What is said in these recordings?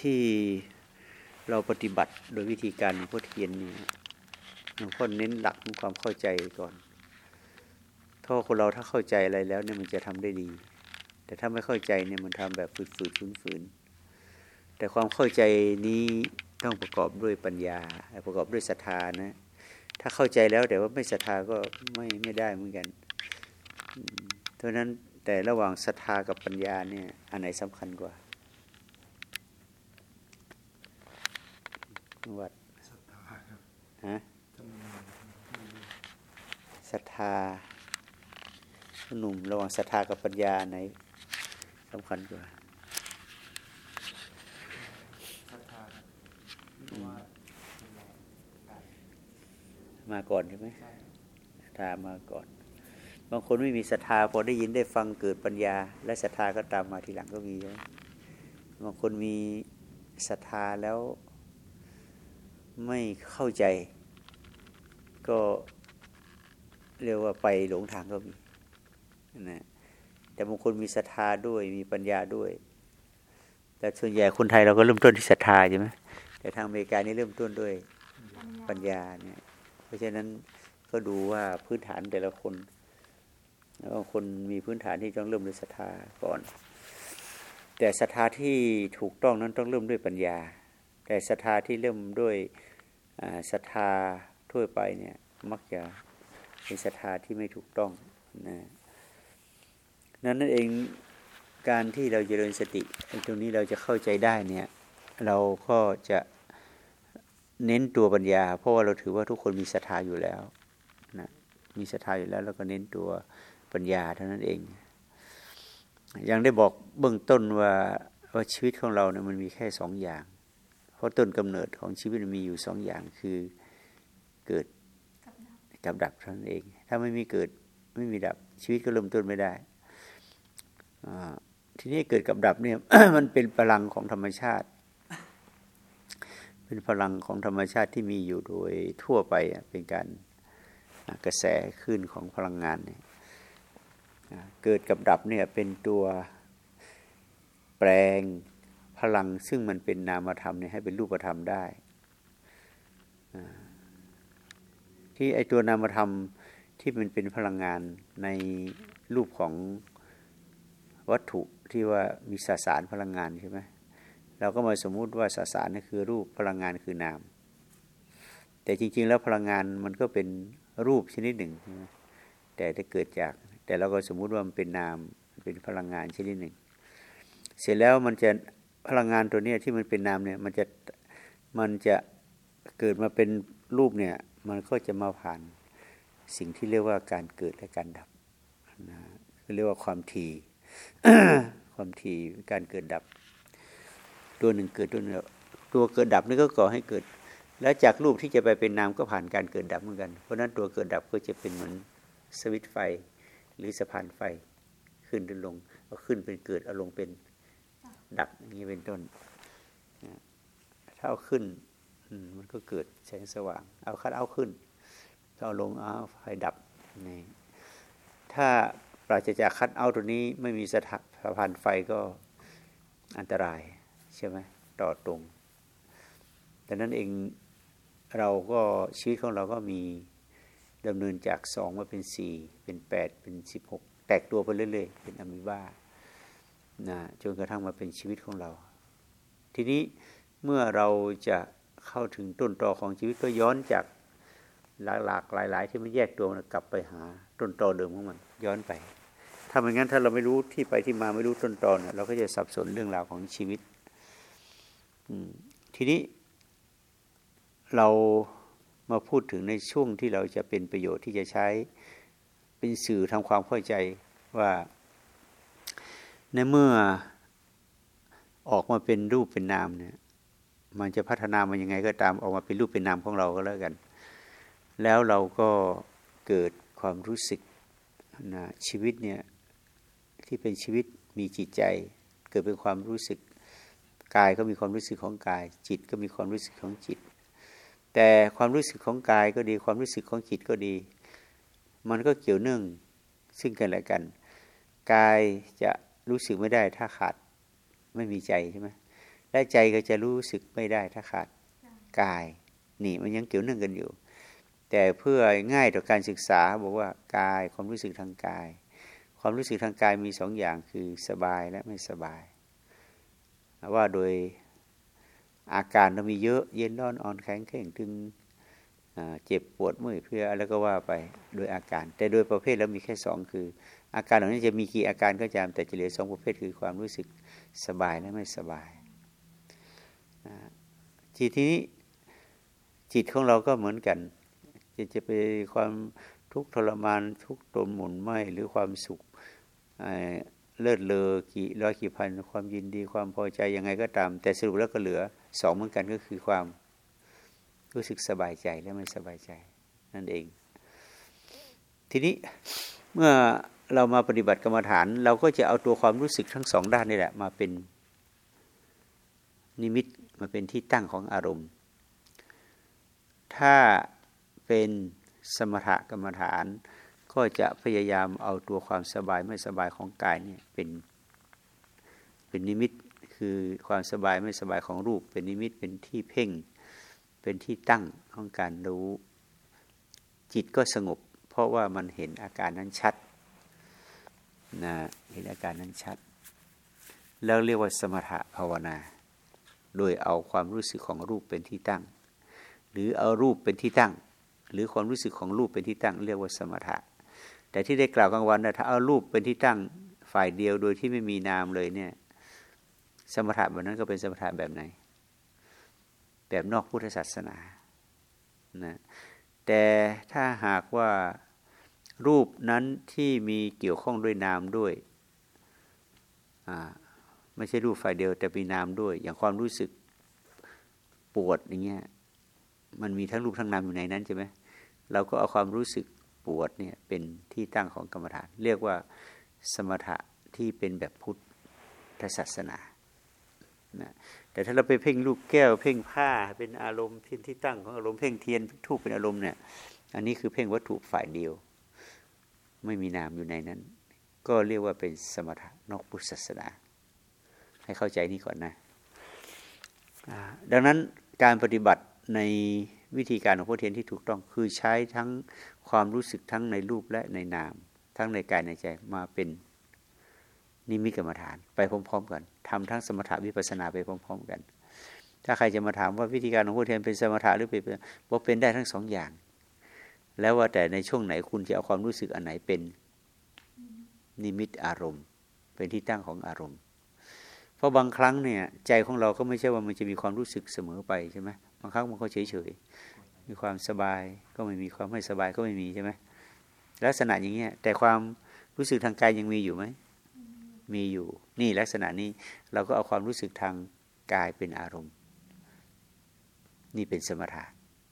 ที่เราปฏิบัติโดยวิธีการหลวงพ่อเทียนเนี่ยหลวงพ่อเน้นหลักของความเข้าใจก่อนถ้าคนเราถ้าเข้าใจอะไรแล้วเนี่ยมันจะทำได้ดี แต่ถ้าไม่เข้าใจเนี่ยมันทำแบบฝืดๆฝืนๆแต่ความเข้าใจนี้ต้องประกอบด้วยปัญญา ประกอบด้วยศรัทธานะ ถ้าเข้าใจแล้วแต่ว่าไม่ศรัทธาก็ไม่ไม่ได้เหมือนกันเพราะนั้นแต่ระหว่างศรัทธากับปัญญาเนี่ยอันไหนสำคัญกว่า วัดศรัทธาครับฮะศรัทธาหนุ่มระหว่างศรัทธากับปัญญาไหนสำคัญกว่ามาก่อนใช่ไหมศรัทธามาก่อน บางคนไม่มีศรัทธาพอได้ยินได้ฟังเกิดปัญญา และศรัทธาก็ตามมาทีหลังก็มีใช่ไหมบางคนมีศรัทธาแล้ว ไม่เข้าใจ ก็เรียกว่าไปหลงทางก็มีนะแต่บางคนมีศรัทธาด้วยมีปัญญาด้วย แต่ส่วนใหญ่คนไทยเราก็เริ่มต้นที่ศรัทธาใช่ไหมแต่ทางอเมริกานี่เริ่มต้นด้วยปัญญาเนี่ย เพราะฉะนั้นก็ดูว่าพื้นฐานแต่ละคนแล้วคนมีพื้นฐานที่ต้องเริ่มด้วยศรัทธาก่อน แต่ศรัทธาที่ถูกต้องนั้นต้องเริ่มด้วยปัญญา แต่ศรัทธาที่เริ่มด้วยศรัทธาทั่วไปเนี่ยมักจะเป็นศรัทธาที่ไม่ถูกต้องนะนั้นนั่นเองการที่เราจเจริญสติตรงนี้เราจะเข้าใจได้เนี่ยเราก็จะเน้นตัวปัญญา เพราะว่าเราถือว่าทุกคนมีศรัทธาอยู่แล้วนะมีศรัทธาอยู่แล้ว แล้วก็เน้นตัวปัญญาเท่านั้นเอง ยังได้บอกเบื้องต้นว่าว่าชีวิตของเราเนี่ยมันมีแค่สองอย่าง ราะต้นกำเนิดของชีวิตมีอยู่สองอย่างคือเกิดกับดับเท่านั้นเอง ถ้าไม่มีเกิดไม่มีดับชีวิตก็เริ่มต้นไม่ได้ ทีนี้เกิดกับดับเนี่ยมันเป็นพลังของธรรมชาติ เป็นพลังของธรรมชาติที่มีอยู่โดยทั่วไปเป็นการกระแสขึ้นของพลังงานเนี่ยเกิดกับดับเนี่ยเป็นตัวแปลง พลังซึ่งมันเป็นนามธรรมเนี่ยให้เป็นรูปธรรมได้ ที่ไอตัวนามธรรมที่มันเป็นพลังงานในรูปของวัตถุที่ว่ามีสสารพลังงานใช่ไหมเราก็มาสมมุติว่าสสารนี่คือรูปพลังงานคือนาม แต่จริง ๆ แล้วพลังงานมันก็เป็นรูปชนิดหนึ่ง แต่จะเกิดจาก แต่เราก็สมมุติว่ามันเป็นนามเป็นพลังงานชนิดหนึ่ง เสร็จแล้วมันจะ พลังงานตัวนี้ที่มันเป็นนามเนี่ย มันจะมันจะเกิดมาเป็นรูปเนี่ย มันก็จะมาผ่านสิ่งที่เรียกว่าการเกิดและการดับนะเรียกว่าความทีความทีการเกิดดับ ตัวหนึ่งเกิดตัวหนึ่งตัวเกิดดับนี่ก็ก่อให้เกิด แล้วจากรูปที่จะไปเป็นนามก็ผ่านการเกิดดับเหมือนกัน เพราะนั้นตัวเกิดดับก็จะเป็นเหมือนสวิตไฟ หรือสะพานไฟ ขึ้นหรือลงเอาขึ้นเป็นเกิดเอาลงเป็น ดับอย่างนี้เป็นต้น ถ้าเอาขึ้นมันก็เกิดแสงสว่าง เอาคัดเอาขึ้นถ้าเอาลงเอาไฟดับนี่ถ้าปราศจากคัดเอาตัวนี้ไม่มีสะพานไฟก็อันตรายใช่ไหมต่อตรงดังนั้นเองเราก็ชีวิตของเราก็มีดำเนินจากสองมาเป็นสี่เป็นแปดเป็นสิบหกแตกตัวไปเรื่อยๆ เป็นอะมีบ้า นะจนกระทั่งมาเป็นชีวิตของเรา ทีนี้เมื่อเราจะเข้าถึงต้นตอของชีวิตก็ย้อนจากหลากหลายๆ ที่มันแยกตัวกลับไปหาต้นตอเดิมของมัน ย้อนไป ถ้าไม่งั้นถ้าเราไม่รู้ที่ไปที่มาไม่รู้ต้นตอนเราก็จะสับสนเรื่องราวของชีวิตทีนี้เรามาพูดถึงในช่วงที่เราจะเป็นประโยชน์ที่จะใช้เป็นสื่อทำความเข้าใจว่า ในเมื่อออกมาเป็นรูปเป็นนามเนี่ย มันจะพัฒนามันยังไงก็ตามออกมาเป็นรูปเป็นนามของเราก็แล้วกัน แล้วเราก็เกิดความรู้สึกนะชีวิตเนี่ยที่เป็นชีวิตมีจิตใจ เกิดเป็นความรู้สึกกายก็มีความรู้สึกของกาย จิตก็มีความรู้สึกของจิต แต่ความรู้สึกของกายก็ดีความรู้สึกของจิตก็ดี มันก็เกี่ยวเนื่องซึ่งกันและกัน กายจะ รู้สึกไม่ได้ถ้าขาดไม่มีใจใช่ไหมและใจก็จะรู้สึกไม่ได้ถ้าขาดกาย นี่มันยังเกี่ยวเนื่องกันอยู่ แต่เพื่อง่ายต่อการศึกษาบอกว่ากายความรู้สึกทางกาย ความรู้สึกทางกายมีสองอย่างคือสบายและไม่สบาย ว่าโดยอาการเรามีเยอะเย็นร้อนอ่อนแข็งแข็งตึงเจ็บปวดเมื่อยเพลียอะไรก็ว่าไปโดยอาการ แต่โดยประเภทแล้วมีแค่สองคือ อาการเหล่านี้จะมีกี่อาการก็จำแต่จะเหลือสองประเภทคือความรู้สึกสบายและไม่สบายจิตทีนี้จิตของเราก็เหมือนกันจะจะไปความทุกข์ทรมานทุกข์ตนหมุนไหมหรือความสุขเลิศเลอกี่ร้อยกี่พัน ความยินดีความพอใจยังไงก็ตาม แต่สรุปแล้วก็เหลือสองเหมือนกันก็คือความรู้สึกสบายใจและไม่สบายใจนั่นเอง ทีนี้เมื่อ เรามาปฏิบัติกรรมฐาน เราก็จะเอาตัวความรู้สึกทั้งสองด้านนี่แหละ มาเป็นนิมิตมาเป็นที่ตั้งของอารมณ์ ถ้าเป็นสมถกรรมฐาน ก็จะพยายามเอาตัวความสบายไม่สบายของกายเนี่ยเป็นเป็นนิมิตคือความสบายไม่สบายของรูป เป็นนิมิตเป็นที่เพ่ง เป็นที่ตั้งของการรู้ จิตก็สงบ เพราะว่ามันเห็นอาการนั้นชัด นะเห็นอาการนั้นชัด แล้วเรียกว่าสมถะภาวนา โดยเอาความรู้สึกของรูปเป็นที่ตั้ง หรือเอารูปเป็นที่ตั้ง หรือความรู้สึกของรูปเป็นที่ตั้ง เรียกว่าสมถะ แต่ที่ได้กล่าวกลางวันนะถ้าเอารูปเป็นที่ตั้งฝ่ายเดียวโดยที่ไม่มีนามเลยเนี่ยสมถะแบบนั้นก็เป็นสมถะแบบไหน แบบนอกพุทธศาสนานะแต่ถ้าหากว่า รูปนั้นที่มีเกี่ยวข้องด้วยนามด้วยไม่ใช่รูปฝ่ายเดียวแต่มีนามด้วย อย่างความรู้สึกปวดอย่างเงี้ยมันมีทั้งรูปทั้งนามอยู่ในนั้นใช่ไหมเราก็เอาความรู้สึกปวดเนี่ยเป็นที่ตั้งของกรรมฐาน เรียกว่าสมถะที่เป็นแบบพุทธศาสนานะแต่ถ้าเราไปเพ่งลูกแก้ว เพ่งผ้าเป็นอารมณ์ที่ที่ตั้งของอารมณ์เพ่งเทียนทูบเป็นอารมณ์เนี่ยอันนี้คือเพ่งวัตถุฝ่ายเดียว ไม่มีนามอยู่ในนั้น ก็เรียกว่าเป็นสมถะนอกพุทธศาสนา ให้เข้าใจนี้ก่อนนะดังนั้นการปฏิบัติในวิธีการของพุทเทียนที่ถูกต้องคือใช้ทั้งความรู้สึกทั้งในรูปและในนาม ทั้งในกายในใจมาเป็นนิมิตกรรมฐาน ไปพร้อม ๆ กันทำทั้งสมถะวิปัสนาไปพร้อม ๆ กัน ถ้าใครจะมาถามว่าวิธีการของพุทเทียนเป็นสมถะหรือเป็นว่าเป็นได้ทั้งสองอย่าง แล้วว่าแต่ในช่วงไหนคุณจะเอาความรู้สึกอันไหนเป็นนิมิตอารมณ์ เป็นที่ตั้งของอารมณ์ เพราะบางครั้งเนี่ย ใจของเราก็ไม่ใช่ว่ามันจะมีความรู้สึกเสมอไปใช่ไหมบางครั้งมันก็เฉยๆมีความสบายก็ไม่มีความไม่สบายก็ไม่มีใช่ไหมลักษณะอย่างเงี้ยแต่ความรู้สึกทางกายยังมีอยู่ไหมมีอยู่ นี่ลักษณะนี้เราก็เอาความรู้สึกทางกายเป็นอารมณ์ นี่เป็นสมถะ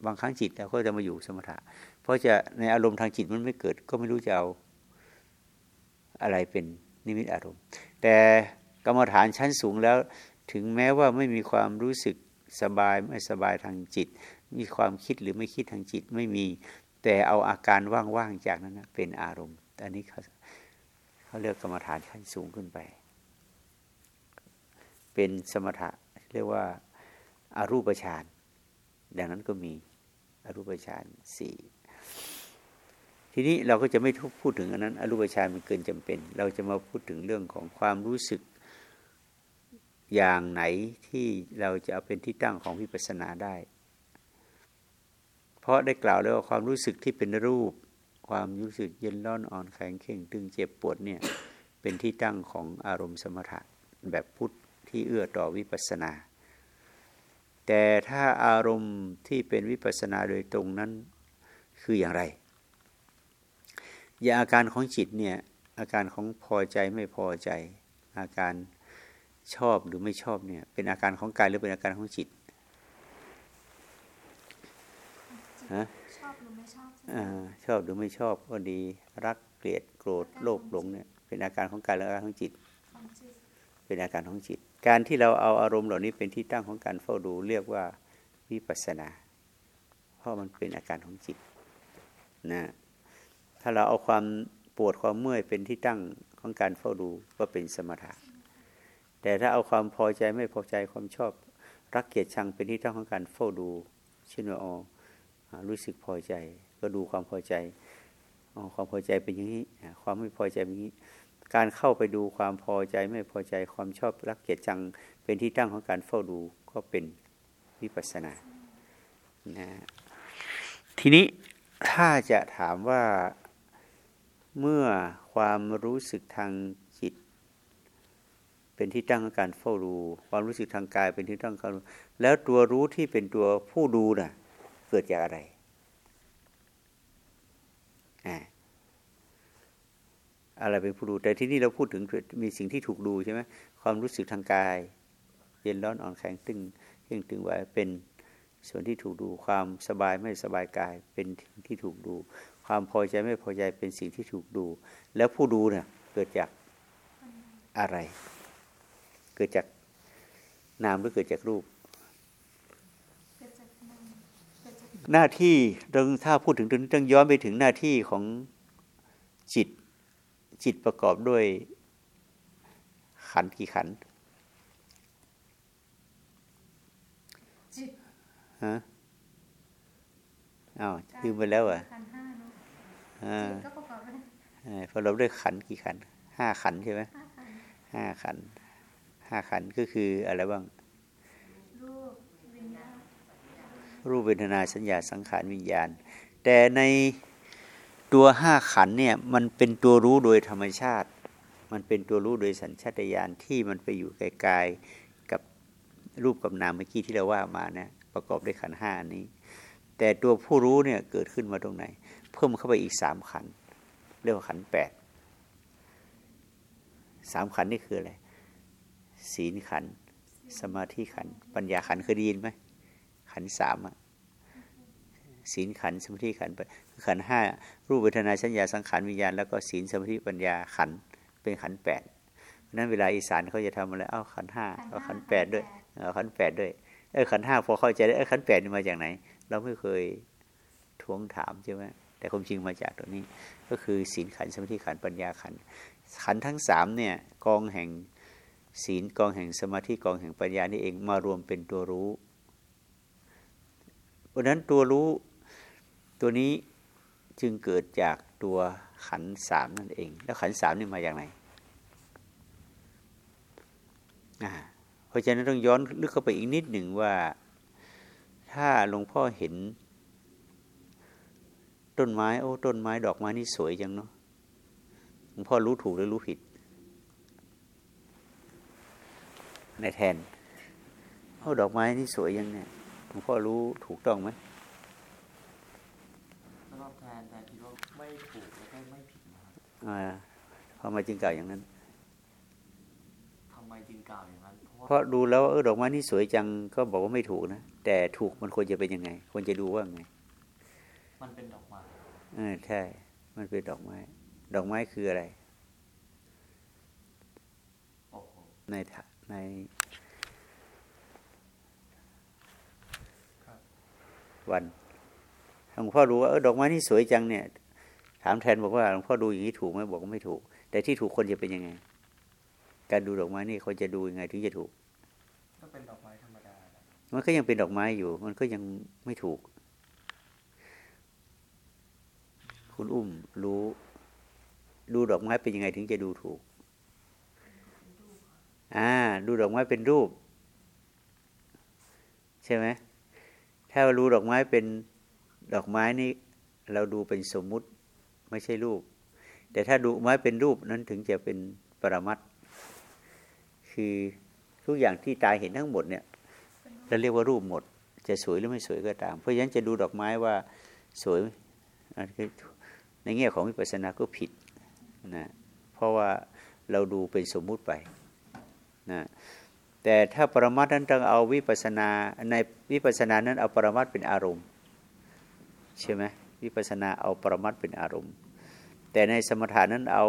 บางครั้งจิตเราก็จะมาอยู่สมถะ เพราะจะในอารมณ์ทางจิตมันไม่เกิด ก็ไม่รู้จะเอาอะไรเป็นนิมิตอารมณ์ แต่กรรมฐานชั้นสูงแล้ว ถึงแม้ว่าไม่มีความรู้สึกสบายไม่สบายทางจิต มีความคิดหรือไม่คิดทางจิตไม่มี แต่เอาอาการว่างๆจากนั้นเป็นอารมณ์ อันนี้เขาเขาเรียกกรรมฐานขั้นสูงขึ้นไป เป็นสมถะเรียกว่าอารูปฌานดังนั้นก็มีอรูปฌานสี่ ทีนี้เราก็จะไม่พูดถึงอันนั้น อรูปฌานมันเกินจำเป็น เราจะมาพูดถึงเรื่องของความรู้สึกอย่างไหนที่เราจะเอาเป็นที่ตั้งของวิปัสสนาได้ เพราะได้กล่าวแล้วว่าความรู้สึกที่เป็นรูป ความรู้สึกเย็นร้อนอ่อนแข็งเข่งตึงเจ็บปวดเนี่ยเป็นที่ตั้งของอารมณ์สมถะแบบพุทธที่เอื้อต่อวิปัสนา แต่ถ้าอารมณ์ที่เป็นวิปัสนาโดยตรงนั้นคืออย่างไร อย่างอาการของจิตเนี่ยอาการของพอใจไม่พอใจ อาการชอบหรือไม่ชอบเนี่ยเป็นอาการของกายหรือเป็นอาการของจิตฮะชอบหรือไม่ชอบก็ดีรักเกลียดโกรธโลภหลงเนี่ยเป็นอาการของกายและอาการของจิต เป็นอาการของจิต การที่เราเอาอารมณ์เหล่านี้เป็นที่ตั้งของการเฝ้าดูเรียกว่าวิปัสนา เพราะมันเป็นอาการของจิตนะ ถ้าเราเอาความปวดความเมื่อยเป็นที่ตั้งของการเฝ้าดูก็เป็นสมถะ แต่ถ้าเอาความพอใจไม่พอใจความชอบ รักเกียรติชังเป็นที่ตั้งของการเฝ้าดูเช่นว่าอ๋อรู้สึกพอใจ ก็ดูความพอใจอ๋อความพอใจเป็นอย่างนี้ความไม่พอใจเป็นอย่างนี้ การเข้าไปดูความพอใจไม่พอใจความชอบรักเกียรติชังเป็นที่ตั้งของการเฝ้าดูก็เป็นวิปัสสนานะทีนี้ถ้าจะถามว่า เมื่อความรู้สึกทางจิต เป็นที่ตั้งของการเฝ้าดูความรู้สึกทางกายเป็นที่ตั้งการแล้วตัวรู้ที่เป็นตัวผู้ดูน่ะ เกิดจากอะไรอะไรเป็นผู้ดูแต่ที่นี่เราพูดถึงมีสิ่งที่ถูกดูใช่ไหมความรู้สึกทางกาย เย็นร้อนอ่อนแข็งตึงเข่งตึงไหวเป็นส่วนที่ถูกดูความสบายไม่สบายกายเป็นที่ถูกดู ความพอใจไม่พอใจเป็นสิ่งที่ถูกดู แล้วผู้ดูเนี่ยเกิดจากอะไร เกิดจากนามหรือเกิดจากรูป หน้าที่เราถ้าพูดถึงตรงนี้ต้องย้อนไปถึงหน้าที่ของจิต จิตประกอบด้วยขันกี่ขันจิตฮะอ้าวลืมไปแล้วอะ ก็ประกอบด้วยพอเราด้วยขันกี่ขันห้าขันใช่ไหมห้าขันห้าขันก็คืออะไรบ้าง รูปเวทนาสัญญาสังขารวิญญาณ แต่ในตัวห้าขันเนี่ยมันเป็นตัวรู้โดยธรรมชาติ มันเป็นตัวรู้โดยสัญชาตญาณที่มันไปอยู่ไกลๆกับรูปกับนามเมื่อกี้ที่เราว่ามานะประกอบด้วยขันห้านี้ แต่ตัวผู้รู้เนี่ยเกิดขึ้นมาตรงไหน เพิ่มเข้าไปอีกสามขัน เรียกว่าขันแปดสามขันนี่คืออะไรศีลขัน สมาธิขัน ปัญญาขันเคยได้ยินไหมขันสามอะศีลขันสมาธิขันขันห้ารูปเวทนาสัญญาสังขารวิญญาณแล้วก็ศีลสมาธิปัญญาขันเป็นขันแปดนั้นเวลาอีสานเขาจะทำอะไรเอ้าขันห้าเอาขันแปดด้วยเอาขันแปดด้วยเออขันห้าพอเข้าใจได้เออขันแปดนี่มาจากไหน เราไม่เคยทวงถามใช่ไหม แต่ความจริงมาจากตรงนี้ ก็คือศีลขันสมาธิขันปัญญาขันขันทั้งสามเนี่ยกองแห่งศีลกองแห่งสมาธิกองแห่งปัญญานี่เองมารวมเป็นตัวรู้ เพราะนั้นตัวรู้ตัวนี้จึงเกิดจากตัวขันสามนั่นเอง แล้วขันสามนี่มาอย่างไรเพราะฉะนั้นต้องย้อนลึกเข้าไปอีกนิดหนึ่งว่า ถ้าหลวงพ่อเห็น ต้นไม้โอ้ต้นไม้ ดอกไม้นี่สวยจังเนาะหลวงพ่อรู้ถูกหรือรู้ผิด ในแทนโอ้ดอกไม้นี่สวยยังเนี่ยหลวงพ่อรู้ถูกต้องไหมสำหรับแทนแต่คิดว่าไม่ถูกแล้วก็ไม่ผิดนะครับอ่าทำไมจึงกล่าวอย่างนั้นทำไมจึงกล่าวอย่างนั้น เพราะดูแล้วเออดอกไม้นี่สวยจังก็บอกว่าไม่ถูกนะแต่ถูกมันควรจะเป็นยังไง ควรจะดูว่าไง มันเป็นดอกไม้เออ ใช่ มันเป็นดอกไม้ ดอกไม้คืออะไร ในในวันหลวงพ่อรู้ว่าเออดอกไม้นี่สวยจังเนี่ย ถามแทนบอกว่าหลวงพ่อดูอย่างนี้ถูกไหมบอกว่าไม่ถูก แต่ที่ถูกคนจะเป็นยังไง การดูดอกไม้นี่คนจะดูยังไงถึงจะถูกก็เป็นดอกไม้ธรรมดา มันก็ยังเป็นดอกไม้อยู่ มันก็ยังไม่ถูก คุณอุ้มรู้ ดูดอกไม้เป็นยังไงถึงจะดูถูก อ่า ดูดอกไม้เป็นรูป ใช่ไหมถ้าราดูดอกไม้เป็นดอกไม้นี่ เราดูเป็นสมมุติไม่ใช่รูป แต่ถ้าดูไม้เป็นรูปนั้นถึงจะเป็นปรมัตคือทุกอย่างที่ตาเห็นทั้งหมดเนี่ยเราเรียกว่ารูปหมด จะสวยหรือไม่สวยก็ตาม เพราะฉะนั้นจะดูดอกไม้ว่าสวยคื ในแง่ของวิปัสสนาก็ผิดนะเพราะว่าเราดูเป็นสมมุติไปนะแต่ถ้าปรมัตนั้นต้องเอาวิปัสนาในวิปัสนานั้นเอาปรมัตเป็นอารมณ์ใช่ไหมวิปัสนาเอาปรมัตเป็นอารมณ์ แต่ในสมถานั้นเอา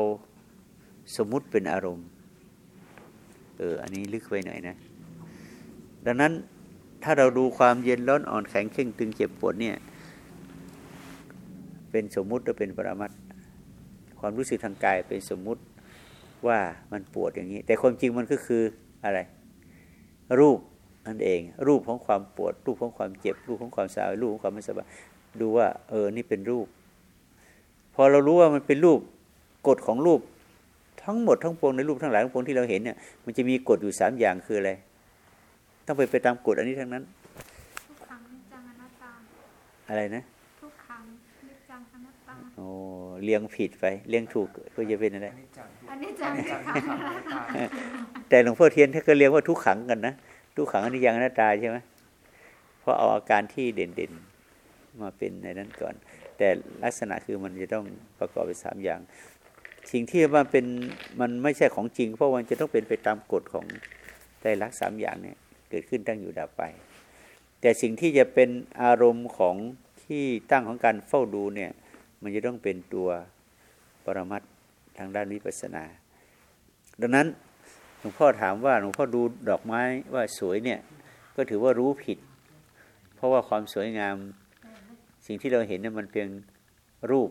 สมมุติเป็นอารมณ์เอออันนี้ลึกไปหน่อยนะ ดังนั้นถ้าเราดูความเย็นร้อนอ่อนแข็งเข่งตึงเจ็บปวดเนี่ย เป็นสมมุติหรือเป็นปรมัตความรู้สึกทางกายเป็นสมมุติว่ามันปวดอย่างนี้ แต่ความจริงมันก็คืออะไร รูปนั่นเอง รูปของความปวด รูปของความเจ็บ รูปของความสาวรูปของความไม่สบายดูว่า เออนี่เป็นรูป พอเรารู้ว่ามันเป็นรูปกฎของรูปทั้งหมดทั้งปวงในรูปทั้งหลายทั้งปวงที่เราเห็นเนี่ยมันจะมีกฎอยู่สามอย่างคืออะไรต้องไปไปตามกฎอันนี้ทั้งนั้นทุกครั้งนิจจังอนัตตาอะไรนะ ทุกครั้งนิจจังอนัตตา โอ้เลี้ยงผิดไปเลี้ยงถูกก็จะเป็นอะไรอันนี้จังทุกอันนี้จังอันนี้ทุจักงครั้ทุงกขังอนัตตาแต่หลวงพ่อเทียนท่านก็เรียกว่าทุกขังกันนะทุกขังอนิจจังอนัตตาใช่ไหมเพราะเอาอาการที่เด่นๆมาเป็นในนั้นก่อน แต่ลักษณะคือมันจะต้องประกอบไปสามอย่าง สิ่งที่มันเป็นมันไม่ใช่ของจริง เพราะมันจะต้องเป็นไปตามกฎของไตรลักษณ์สามอย่างเนี่ยเกิดขึ้นตั้งอยู่ดับไป แต่สิ่งที่จะเป็นอารมณ์ของที่ตั้งของการเฝ้าดูเนี่ย มันจะต้องเป็นตัวปรมัตทางด้านวิปัสสนา ดังนั้นหลวงพ่อถามว่าหลวงพ่อดูดอกไม้ว่าสวยเนี่ย ก็ถือว่ารู้ผิด เพราะว่าความสวยงาม สิ่งที่เราเห็นเนี่ยมันเพียงรูป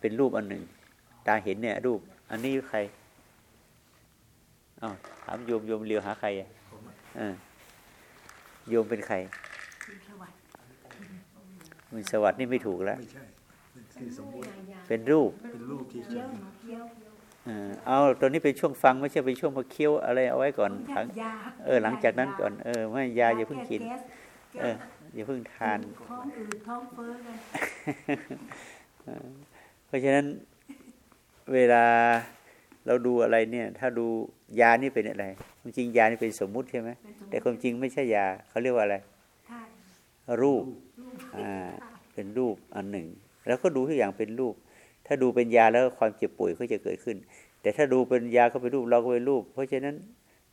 เป็นรูปอันหนึ่ง ตาเห็นเนี่ยรูป อันนี้ใครอ้าวถามโยมโยมเลียวหาใครอะโยมเป็นใคร มินสวัสดิ์นี่ไม่ถูกแล้วไม่ใช่เป็นชื่อสมมติเป็นรูปเป็นรูปที่เขียนเออเอาตอนนี้เป็นช่วงฟังไม่ใช่เป็นช่วงมาเคี้ยวอะไรเอาไว้ก่อนหลังเออหลังจากนั้นก่อนเออไม่ยาอย่าเพิ่งกิน เอออย่าเพิ่งทานท้องอืดท้องเฟ้อกันเพราะฉะนั้นเวลาเราดูอะไรเนี่ย ถ้าดูยานี่เป็นอะไรความจริงยานี่เป็นสมมุติใช่ไหมเป็นสมมแต่ติความจริงไม่ใช่ยาเขาเรียกว่าอะไรธาตุ รูปอ่าเป็นรูปอันหนึ่ง แล้วก็ดูทุกอย่างเป็นรูป ถ้าดูเป็นยาแล้วความเจ็บป่วยก็จะเกิดขึ้น แต่ถ้าดูเป็นยาก็เป็นรูปเราก็เป็นรูป เพราะฉะนั้น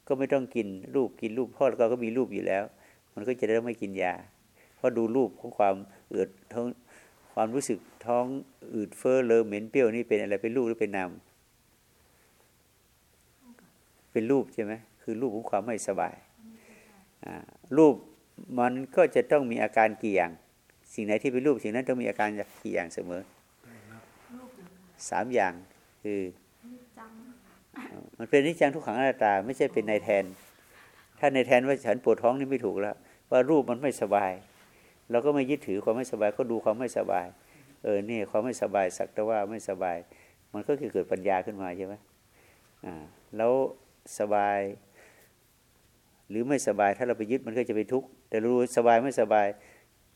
ก็ไม่ต้องกินรูปกินรูปพราะเราก็มีรูปอยู่แล้ว มันก็จะได้ไม่กินยา เพราะดูรูปของความเอือดท้องความรู้สึกท้องอืดเฟ้อเลอเหม็นเปรี้ยวนี่เป็นอะไรเป็นรูปหรือเป็นนามเป็นรูปใช่ไหมคือรูปของความไม่สบายอ่ารูป มันก็จะต้องมีอาการกี่อย่าง สิ่งไหนที่เป็นรูปสิ่งนั้นต้องมีอาการกี่อย่างเสมอสามอย่างคือมันเป็นนิจจังทุกขังอนัตตา ไม่ใช่เป็นในแทน ถ้าในแทนว่าฉันปวดท้องนี่ไม่ถูกแล้ว ว่ารูปมันไม่สบายเราก็ไม่ยึดถือความไม่สบายก็ดูความไม่สบาย เออนี่ความไม่สบายสักแต่ว่าไม่สบาย มันก็คือเกิดปัญญาขึ้นมาใช่ไหมอ่าแล้วสบาย หรือไม่สบายถ้าเราไปยึดมันก็จะเป็นทุกข์ แต่รู้สบายไม่สบาย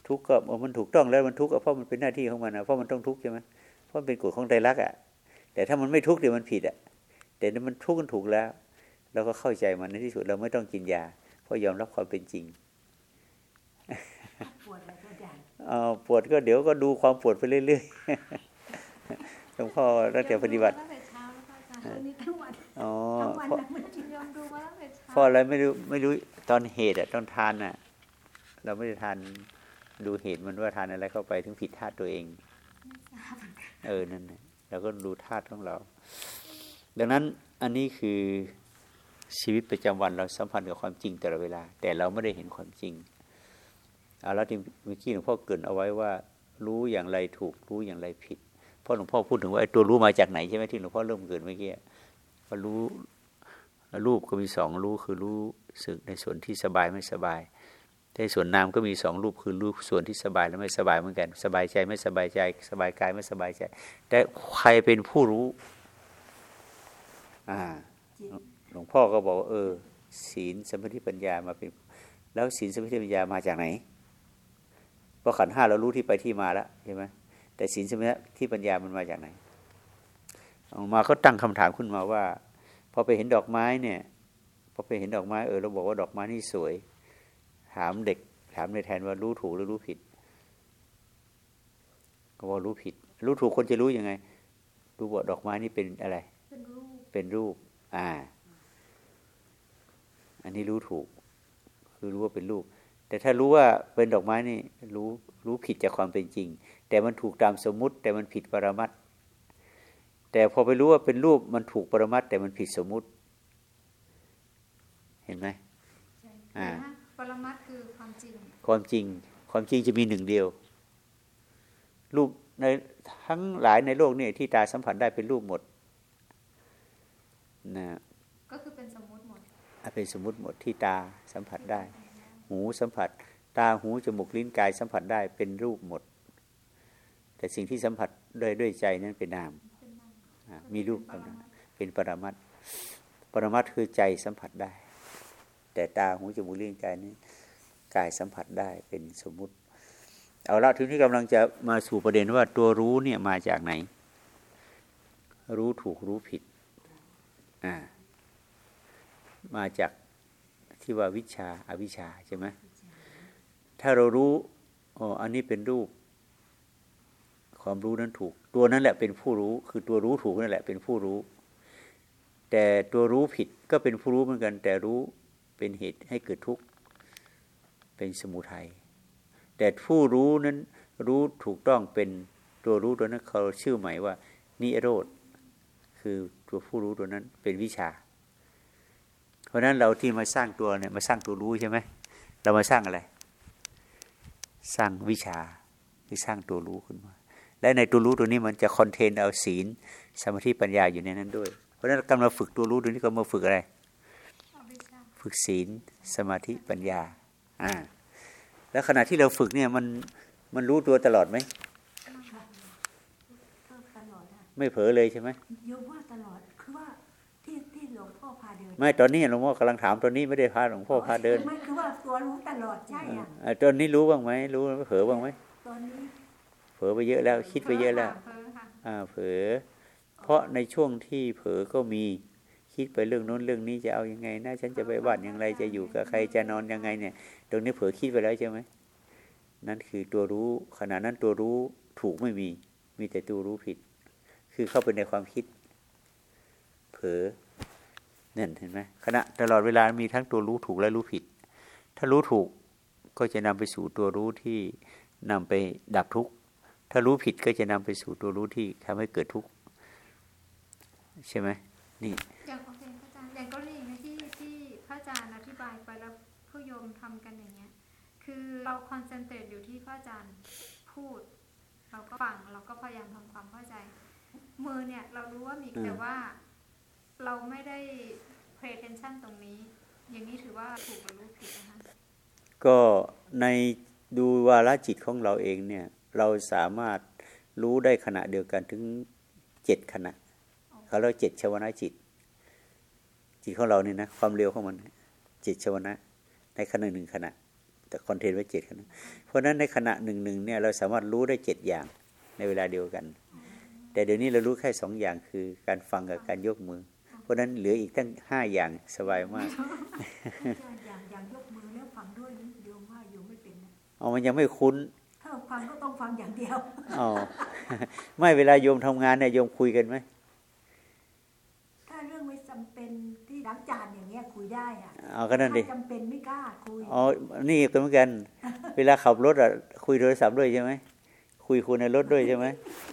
ทุกข์ก็เออมันถูกต้องแล้วมันทุกข์ก็เพราะมันเป็นหน้าที่ของมันนะเพราะมันต้องทุกข์ใช่ไหมเพราะมันเป็นกฎของไตรลักษณ์อะ แต่ถ้ามันไม่ทุกข์เดี๋ยวมันผิดอะ แต่นี่มันทุกข์กันถูกแล้วเราก็เข้าใจมันในที่สุดเราไม่ต้องกินยา เพราะยอมรับความเป็นจริงปวดอะไรก็ได้เอาปวดก็เดี๋ยวก็ดูความปวดไปเรื่อยๆหลวงพ่อตั้งแต่ปฏิบัติตั้งแต่เช้าแล้วก็อาจารย์วันนี้ทั้งวันอ๋อทั้งวันเพราะนะมันจริงยอมดูมาตั้งแต่เช้าเพราะอะไรไม่รู้ไม่รู้ตอนเหตุอะตอนทานอะ เราไม่ได้ทานดูเหตุมันว่าทานอะไรเข้าไปถึงผิดธาตุตัวเอง เออนั่นน่ะเราก็ดูธาตุของเรา ดังนั้นอันนี้คือชีวิตประจำวันเราสัมพันธ์กับความจริงตลอดเวลา แต่เราไม่ได้เห็นความจริงเอาแล้วที่เมื่อกี้หลวงพ่อเกรินเอาไว้ว่า รู้อย่างไรถูกรู้อย่างไรผิดเพราะหลวงพ่อพูดถึงว่าไอ้ตัวรู้มาจากไหนใช่ไหมที่หลวงพ่อเริ่มเกรินเมื่อกี้ว่ารู้รูปก็มีสองรู้คือรู้สึกในส่วนที่สบายไม่สบาย ในส่วนนามก็มีสองรูปคือรูปส่วนที่สบายและไม่สบายเหมือนกัน สบายใจไม่สบายใจ สบายกายไม่สบายใจ แต่ใครเป็นผู้รู้อ่าหลวงพ่อก็บอกเออ ศีลสมาธิปัญญามาเป็น แล้วศีลสมาธิปัญญามาจากไหนเพราะขันห้าเรารู้ที่ไปที่มาแล้วใช่ไหมแต่ศีลสมาธิปัญญามันมาจากไหนออกมาเขาตั้งคำถามขึ้นมาว่าพอไปเห็นดอกไม้เนี่ยพอไปเห็นดอกไม้เออเราบอกว่าดอกไม้นี่สวย ถามเด็ก ถามในแทนว่ารู้ถูกหรือรู้ผิด ก็บอกรู้ผิด รู้ถูกคนจะรู้ยังไง รู้ว่าดอกไม้นี่เป็นอะไร เป็นรูปเป็นรูป อ่า อันนี้รู้ถูก คือรู้ว่าเป็นรูป แต่ถ้ารู้ว่าเป็นดอกไม้นี่ รู้รู้ผิดจากความเป็นจริง แต่มันถูกตามสมมุติ แต่มันผิดปรมัตถ์แต่พอไปรู้ว่าเป็นรูปมันถูกปรมัตถ์แต่มันผิดสมมุติ เห็นไหมอ่านะปรมัตถ์ คือความจริงความจริง ความจริงจะมีหนึ่งเดียว รูปในทั้งหลายในโลกนี่ที่ตาสัมผัสได้เป็นรูปหมดนะก็คือเป็นสมมุติเป็นสมมุติหมดที่ตาสัมผัสได้ หูสัมผัส ตาหูจมูกลิ้นกายสัมผัสได้เป็นรูปหมด แต่สิ่งที่สัมผัสด้วยด้วยใจนั้นเป็นนามอ่ามีรูปกับนามเป็นปรมัตถ์ปรมัตถ์คือใจสัมผัสได้ แต่ตาหูจมูกลิ้นกายนี้ กายสัมผัสได้เป็นสมมุติ เอาละทีนี้กำลังจะมาสู่ประเด็นว่าตัวรู้เนี่ยมาจากไหน รู้ถูกรู้ผิดอ่ามาจากที่ว่าวิชาอาวิชาใช่ไหมถ้าเรารู้อ๋ออันนี้เป็นรูป ความรู้นั้นถูก ตัวนั้นแหละเป็นผู้รู้ คือตัวรู้ถูกนั่นแหละเป็นผู้รู้ แต่ตัวรู้ผิดก็เป็นผู้รู้เหมือนกัน แต่รู้เป็นเหตุให้เกิดทุกข์ เป็นสมุทัยแต่ผู้รู้นั้นรู้ถูกต้องเป็นตัวรู้ตัวนั้นเขาชื่อหมายว่า นิโรธคือตัวผู้รู้ตัวนั้นเป็นวิชา เพราะฉะนั้นเราที่มาสร้างตัวเนี่ยมาสร้างตัวรู้ใช่ไหมเรามาสร้างอะไร สร้างวิชาที่สร้างตัวรู้ขึ้นมา และในตัวรู้ตัวนี้มันจะคอนเทนเอาศีลสมาธิปัญญาอยู่ในนั้นด้วย เพราะฉะนั้นกำลังฝึกตัวรู้ตัวนี้ก็มาฝึกอะไรอวิชชาฝึกศีลสมาธิปัญญา อ่า แล้วขณะที่เราฝึกเนี่ย มันมันรู้ตัวตลอดไหมก็ตลอดอะไม่เผลอเลยใช่ไหมโยมว่าตลอดคือว่าที่ที่หลวงพ่อพาเดินไม่ตอนนี้หลวงพ่อกำลังถามตอนนี้ไม่ได้พาหลวงพ่อพาเดินไม่คือว่าตัวรู้ตลอดใช่อะอ่าตอนนี้รู้บ้างไหมรู้เผลอบ้างไหมตอนนี้เผลอไปเยอะแล้ว คิดไปเยอะแล้วเพ้อค่ะอ่า เผลอเพราะในช่วงที่เผลอก็มี คิดไปเรื่องโน้นเรื่องนี้จะเอายังไงนะฉันจะไปบ้านอย่างไรจะอยู่กับใครจะนอนยังไงเนี่ย ตรงนี้เผลอคิดไปแล้วใช่ไหมนั่นคือตัวรู้ขณะนั้นตัวรู้ถูกไม่มี มีแต่ตัวรู้ผิด คือเข้าไปในความคิด เผลอนั่นเห็นไหมขณะตลอดเวลามีทั้งตัวรู้ถูกและรู้ผิด ถ้ารู้ถูกก็จะนำไปสู่ตัวรู้ที่นำไปดับทุกข์ถ้ารู้ผิดก็จะนำไปสู่ตัวรู้ที่ทำให้เกิดทุกข์ใช่ไหมนี่ มทำกันอย่างเงี้ย คือเราคอนเซนเทรตอยู่ที่พระอาจารย์พูด เราก็ฟังเราก็พยายามทำความเข้าใจ มือเนี่ยเรารู้ว่ามีอืมแต่ว่า เราไม่ได้ pay attention ตรงนี้ อย่างนี้ถือว่าถูกหรือรู้ผิดนะคะก็ในดูวาลจิตของเราเองเนี่ย เราสามารถรู้ได้ขณะเดียวกันถึงเจ็ดขณะเขาเรียกเจ็ดชวนะจิต จิตของเราเนี่ยนะ ความเร็วของมันเจ็ดชวนะ ในขณะหนึ่งขณะ แต่คอนเทนต์ไว้เจ็ดขณะเพราะฉะนั้นในขณะหนึ่งหนึ่งเนี่ยเราสามารถรู้ได้เจ็ดอย่างในเวลาเดียวกัน แต่เดี๋ยวนี้เรารู้แค่สองอย่างคือการฟังกับการยกมือ เพราะฉะนั้นเหลืออีกตั้งห้าอย่างสบายมากอย่างอย่างยกมือแล้วฟังด้วยนี่โยมว่าโยมไม่เป็นนะเอามันยังไม่คุ้นถ้าฟังก็ต้องฟังอย่างเดียวอ๋อไม่เวลาโยมทำงานเนี่ยโยมคุยกันไหม ถ้าเรื่องไม่จำเป็นที่ ล้างจานอย่างเงี้ยคุยได้อะเอาก็นั่นดิถ้าจำเป็นไม่กล้าคุยอ๋อนี่ก็เหมือนกัน เวลาขับรถอะคุยโทรศัพท์ด้วยใช่ไหมคุยคุณในรถด้วยใช่ไหม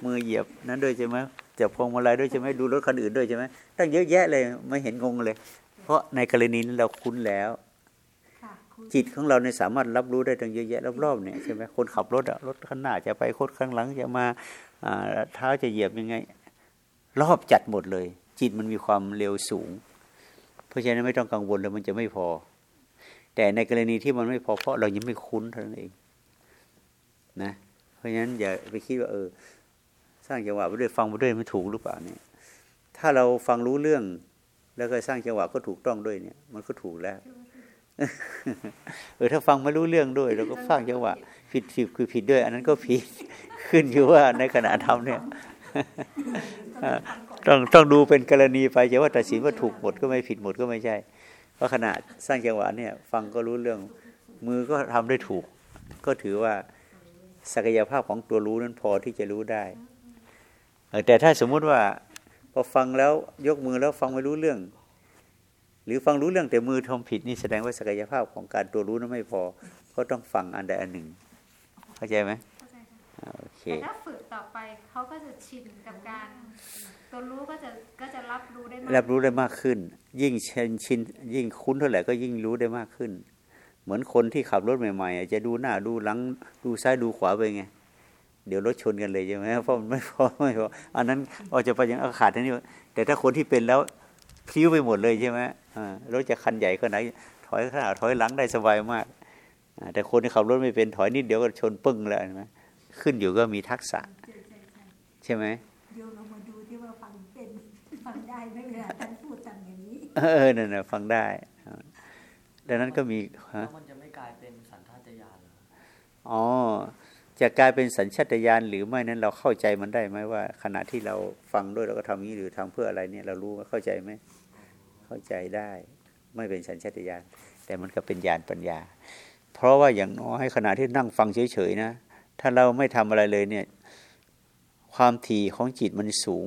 มือเหยียบนั้นด้วยใช่ไหมจับพวงมาลัยด้วยใช่ไหมดูรถคันอื่นด้วยใช่ไหมตั้งเยอะแยะเลยไม่เห็นงงเลย เพราะในกรณีนั้นเราคุ้นแล้วค่ะคุยจิตของเราเนี่ยสามารถรับรู้ได้ตั้งเยอะแยะรอบๆเนี่ยใช่ไหมคนขับรถอะรถข้างหน้าจะไปคนข้างหลังจะมาอ่าเท้าจะเหยียบยังไง รอบจัดหมดเลย จิตมันมีความเร็วสูง เพราะฉะนั้นไม่ต้องกังวลเลยมันจะไม่พอ แต่ในกรณีที่มันไม่พอเพราะเรายังไม่คุ้นเท่านั้นเองนะ เพราะฉะนั้นอย่าไปคิดว่าเออ สร้างจังหวะไปด้วยฟังไปด้วยมันถูกหรือเปล่าเนี่ย ถ้าเราฟังรู้เรื่องแล้วก็สร้างจังหวะก็ถูกต้องด้วยเนี่ย มันก็ถูกแล้ว เออถ้าฟังไม่รู้เรื่องด้วยเราก็ฟังจังหวะผิดผิดคือผิดด้วย อันนั้นก็ผิดขึ้นอยู่ว่าในขณะทำเนี่ย ต้องต้องดูเป็นกรณีไปจะว่าตัดสินว่าถูกหมดก็ไม่ผิดหมดก็ไม่ใช่ เพราะขณะสร้างจังหวะเนี่ย ฟังก็รู้เรื่องมือก็ทำได้ถูก ก็ถือว่าศักยภาพของตัวรู้นั้นพอที่จะรู้ได้แต่ถ้าสมมุติว่าพอฟังแล้วยกมือแล้วฟังไม่รู้เรื่อง หรือฟังรู้เรื่องแต่มือทำผิดนี่แสดงว่าศักยภาพของการตัวรู้นั้นไม่พอ ก็ต้องฟังอันใดอันหนึ่ง เข้าใจไหมเข้าใจค่ะโอเคแต่ถ้าฝึกต่อไปเขาก็จะชินกับการ ตัวรู้ก็จะก็จะรับรู้ได้มากรับรู้ได้มากขึ้น ยิ่งชินชินยิ่งคุ้นเท่าไหร่ก็ยิ่งรู้ได้มากขึ้น เหมือนคนที่ขับรถใหม่ๆอะจะดูหน้าดูหลังดูซ้ายดูขวาไปไง เดี๋ยวรถชนกันเลยใช่ไหมเพราะมันไม่พอไม่พออันนั้นอาจจะไปยังอาขาดอันนี้แต่ถ้าคนที่เป็นแล้วพลิ้วไปหมดเลยใช่ไหมอ่ารถจะคันใหญ่ขนาดไหน ถอยข้างหน้าถอยหลังได้สบายมากอ่าแต่คนที่ขับรถไม่เป็นถอยนิดเดียวก็ชนปึ้งแล้วเห็นไหมขึ้นอยู่ก็มีทักษะ ใช่ใช่ใช่ใช่ไหม เออนั่นนะฟังได้อ่าดังนั้นก็มีฮะแล้วมันจะไม่กลายเป็นสันทาตญาณเหรออ๋อจะกลายเป็นสัญชาตญาณหรือไม่นั้นเราเข้าใจมันได้ไหมว่า ขณะที่เราฟังด้วยเราก็ทำอย่างนี้หรือทำเพื่ออะไรเนี่ยเรารู้ว่าเข้าใจไหมเข้าใจได้ ไม่เป็นสัญชาตญาณแต่มันก็เป็นญาณปัญญา เพราะว่าอย่างน้อยขณะที่นั่งฟังเฉยๆนะถ้าเราไม่ทำอะไรเลยเนี่ย ความถี่ของจิตมันสูง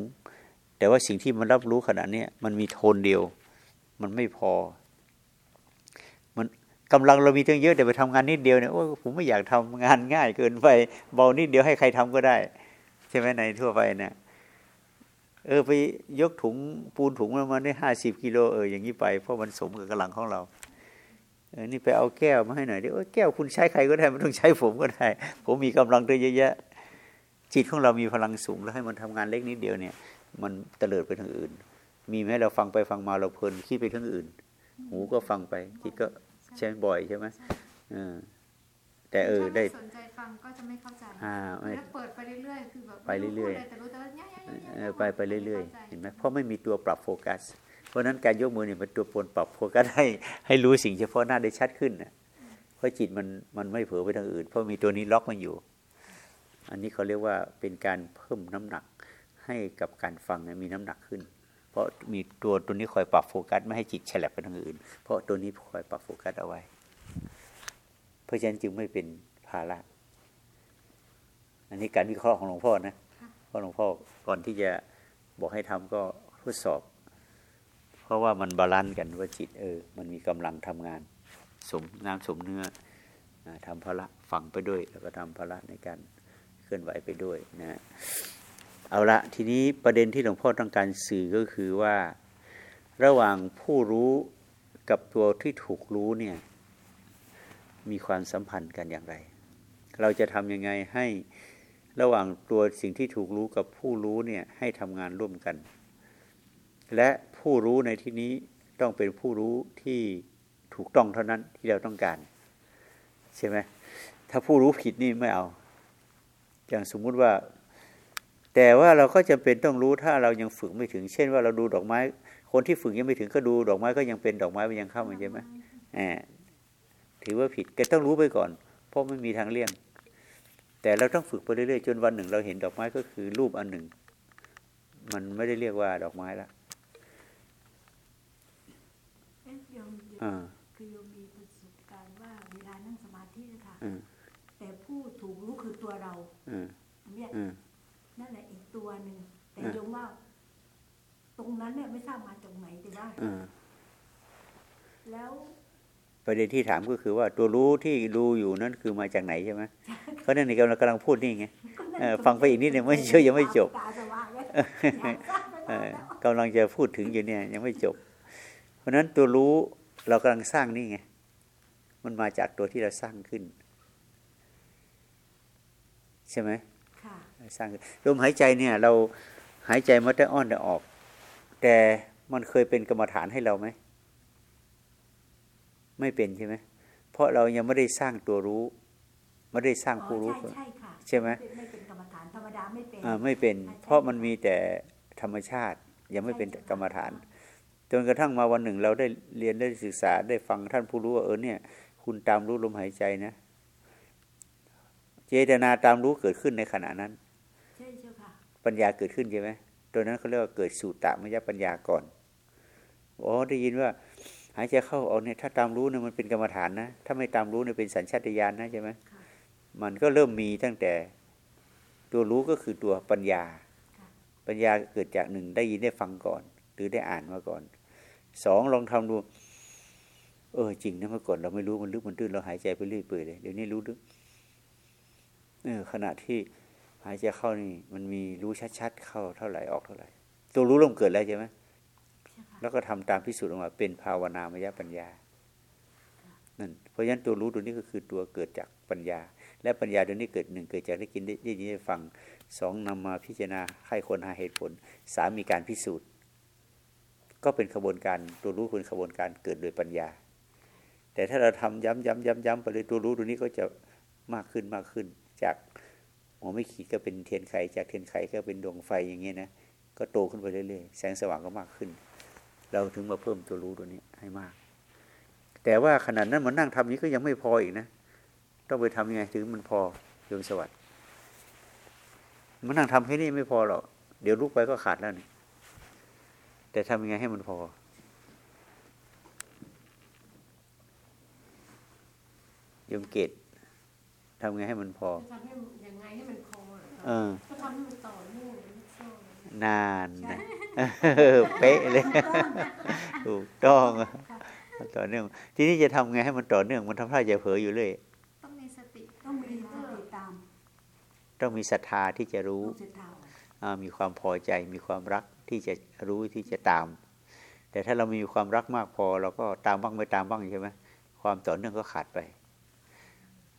แต่ว่าสิ่งที่มันรับรู้ขณะเนี้ยมันมีโทนเดียว มันไม่พอ มันกำลังเรามีตั้งเยอะแต่ไปทำงานนิดเดียวเนี่ยโอ้ผมไม่อยากทำงานง่ายเกินไป เบานิดเดียวให้ใครทำก็ได้ ใช่ไหมในทั่วไปเนี่ยเออไปยกถุงปูนถุงมาได้ห้าสิบกิโลเอออย่างนี้ไปเพราะมันสมกับกำลังของเราเออนี่ไปเอาแก้วมาให้หน่อยดิโอ้แก้วคุณใช้ใครก็ได้ไม่ต้องใช้ผมก็ได้ ผมมีกำลังเยอะแยะ จิตของเรามีพลังสูงแล้วให้มันทำงานเล็กนิดเดียวเนี่ย มันเตลิดไปทางอื่น มีไหมเราฟังไปฟังมาเราเพลินคิดไปทางอื่น หูก็ฟังไปจิตก็ใช้บ่อยใช่ไหมเออแต่เออถ้าได้ไม่สนใจฟังก็จะไม่เข้าใจอ่าไม่แล้วเปิดไปเรื่อยๆคือแบบไปเรื่อยๆๆแต่รู้แต่ว่าเนี่ยๆๆๆเออไปไปเรื่อยข้าๆใจเห็นไหมเพราะไม่มีตัวปรับโฟกัส เพราะฉะนั้นการยกมือเนี่ยเป็นตัวปนปรับโฟกัสให้ให้รู้สิ่งเฉพาะหน้าได้ชัดขึ้นนะเพราะจิตมันมันไม่เผลอไปทางอื่น เพราะมีตัวนี้ล็อกมันอยู่ อันนี้เขาเรียกว่าเป็นการเพิ่มน้ำหนักให้กับการฟังเนี่ยมีน้ำหนักขึ้น เพราะมีตัวตัวนี้คอยปรับโฟกัสไม่ให้จิตแฉลบไปทางอื่น เพราะตัวนี้คอยปรับโฟกัสเอาไว้ เพราะฉะนั้นจึงไม่เป็นภาระอันนี้การวิเคราะห์ของหลวงพ่อนะเพราะหลวงพ่อก่อนที่จะบอกให้ทำก็ทดสอบ เพราะว่ามัน balance กันว่าจิตเออ มันมีกำลังทำงาน สมน้ำสมเนื้ออ่าทำภาระฟังไปด้วย แล้วก็ทำภาระในการเคลื่อนไหวไปด้วยนะ เอาละทีนี้ประเด็นที่หลวงพ่อต้องการสื่อก็คือว่า ระหว่างผู้รู้กับตัวที่ถูกรู้เนี่ยมีความสัมพันธ์กันอย่างไร เราจะทำยังไงให้ระหว่างตัวสิ่งที่ถูกรู้กับผู้รู้เนี่ยให้ทำงานร่วมกัน และผู้รู้ในที่นี้ต้องเป็นผู้รู้ที่ถูกต้องเท่านั้นที่เราต้องการ ใช่ไหมถ้าผู้รู้ผิดนี่ไม่เอา อย่างสมมุติว่า แต่ว่าเราก็จำเป็นต้องรู้ถ้าเรายังฝึกไม่ถึง เช่นว่าเราดูดอกไม้ คนที่ฝึกยังไม่ถึงก็ดูดอกไม้ก็ยังเป็นดอกไม้มันยังเข้ามาใช่ไหมแอบถือว่าผิดก็ต้องรู้ไปก่อน เพราะไม่มีทางเลี่ยง แต่เราต้องฝึกไปเรื่อยๆจนวันหนึ่ง เราเห็นดอกไม้ก็คือรูปอันหนึ่ง มันไม่ได้เรียกว่าดอกไม้ละเอ๊ะโยมอ่าคือโยมมีประสบการณ์ว่าเวลานั่งสมาธินะคะอืมแต่ผู้ถูกรู้คือตัวเราอืมอันเนี้ย ตัวหนึ่งแต่อ่าโยมว่า ตรงนั้นเนี่ยไม่ทราบมาจากไหนแต่ว่าอืมแล้วประเด็นที่ถามก็คือว่าตัวรู้ที่รู้อยู่นั่นคือมาจากไหนใช่ไหมเพราะนั่นนี่กำลังกำลังพูดนี่ไงเออฟังไปอีกนิดหนึ่งไม่เชื่อยังไม่จบตาสว่างแล้วอยากทราบไปเอแล้วอกำลังจะพูดถึงอยู่เนี่ย ยังไม่จบ เพราะฉะนั้นตัวรู้เรากำลังสร้างนี่ไงมันมาจากตัวที่เราสร้างขึ้น ใช่ไหมค่ะ สร้างขึ้นลมหายใจเนี่ย เราหายใจมาแต่อ้อนแต่ออก แต่มันเคยเป็นกรรมฐานให้เราไหมไม่เป็นใช่ไหมเพราะเรายังไม่ได้สร้างตัวรู้ ไม่ได้สร้างผู้รู้อ๋อใช่ใช่ค่ะใช่ไหมไม่เป็นกรรมฐานธรรมดาไม่เป็นอ่าไม่เป็น เพราะมันมีแต่ธรรมชาติ ยังไม่เป็นกรรมฐาน จนกระทั่งมาวันหนึ่ง เราได้เรียนได้ศึกษาได้ฟังท่านผู้รู้ว่าเออเนี่ย คุณตามรู้ลมหายใจนะ เจตนาตามรู้เกิดขึ้นในขณะนั้นใช่เจ้าค่ะ ปัญญาเกิดขึ้นใช่ไหมตัวนั้นเขาเรียกว่าเกิดสูตรมยปัญญาก่อนอ๋อได้ยินว่า หายใจเข้าออกเนี่ยถ้าตามรู้เนี่ยมันเป็นกรรมฐานนะถ้าไม่ตามรู้เนี่ยเป็นสัญชาตญาณนะใช่ไหมค่ะมันก็เริ่มมีตั้งแต่ตัวรู้ก็คือตัวปัญญาค่ะปัญญาเกิดจากหนึ่งได้ยินได้ฟังก่อน หรือได้อ่านมาก่อนสองลองทำดูเออจริงนะเมื่อก่อนเราไม่รู้มันลึกมันตื้นเราหายใจไปเรื่อยเปื่อยเลยเดี๋ยวนี้รู้ลึกเออขณะที่ หายใจเข้านี่มันมีรู้ชัดๆเข้าเท่าไหร่ออกเท่าไหร่ ตัวรู้เริ่มเกิดแล้วใช่ไหมใช่ค่ะแล้วก็ทำตามพิสูจน์ออกมาเป็นภาวนามยปัญญานั่นเพราะฉะนั้นตัวรู้ตัวนี้ก็คือตัวเกิดจากปัญญา และปัญญาตัวนี้เกิดหนึ่งเกิดจากได้กินได้ได้ยินได้ฟังสองนำมาพิจารณาให้คนหาเหตุผลสามมีการพิสูจน์ ก็เป็นขบวนการตัวรู้เป็นขบวนการเกิดโดยปัญญา แต่ถ้าเราทำย้ำย้ำย้ำย้ำไปเลยตัวรู้ตัวนี้ก็จะมากขึ้นมากขึ้นจาก หัวไม่ขีดก็เป็นเทียนไขจากเทียนไขก็เป็นดวงไฟอย่างเงี้ยนะก็โตขึ้นไปเรื่อยๆแสงสว่างก็มากขึ้น เราถึงมาเพิ่มตัวรู้ตัวนี้ให้มาก แต่ว่าขนาดนั้นมันนั่งทำนี้ก็ยังไม่พออีกนะต้องไปทำยังไงถึงมันพอโยมสวัสดิ์มันนั่งทำแค่นี้ไม่พอหรอกเดี๋ยวลุกไปก็ขาดแล้วนี่แต่ทำยังไงให้มันพอโยมเกตทำยังไงให้มันพอทำให้ย งไงให้มันพออะเออก็ทำให้มันต่อเนื่องไม่ชอบนานนะเป๊ะเลยถูกต้องต่อเนื่อง ทีนี้จะทำไงให้มันต่อเนื่องมันทำท่าจะเผลออยู่เลยต้องมีสติต้องมีสติตาม ต้องมีศรัทธาที่จะรู้ลูกศิษย์เท่าอ่ามีความพอใจมีความรักที่จะรู้ที่จะตาม แต่ถ้าเรามีความรักมากพอ เราก็ตามบ้างไม่ตามบ้างใช่ไหมความต่อเนื่องก็ขาดไป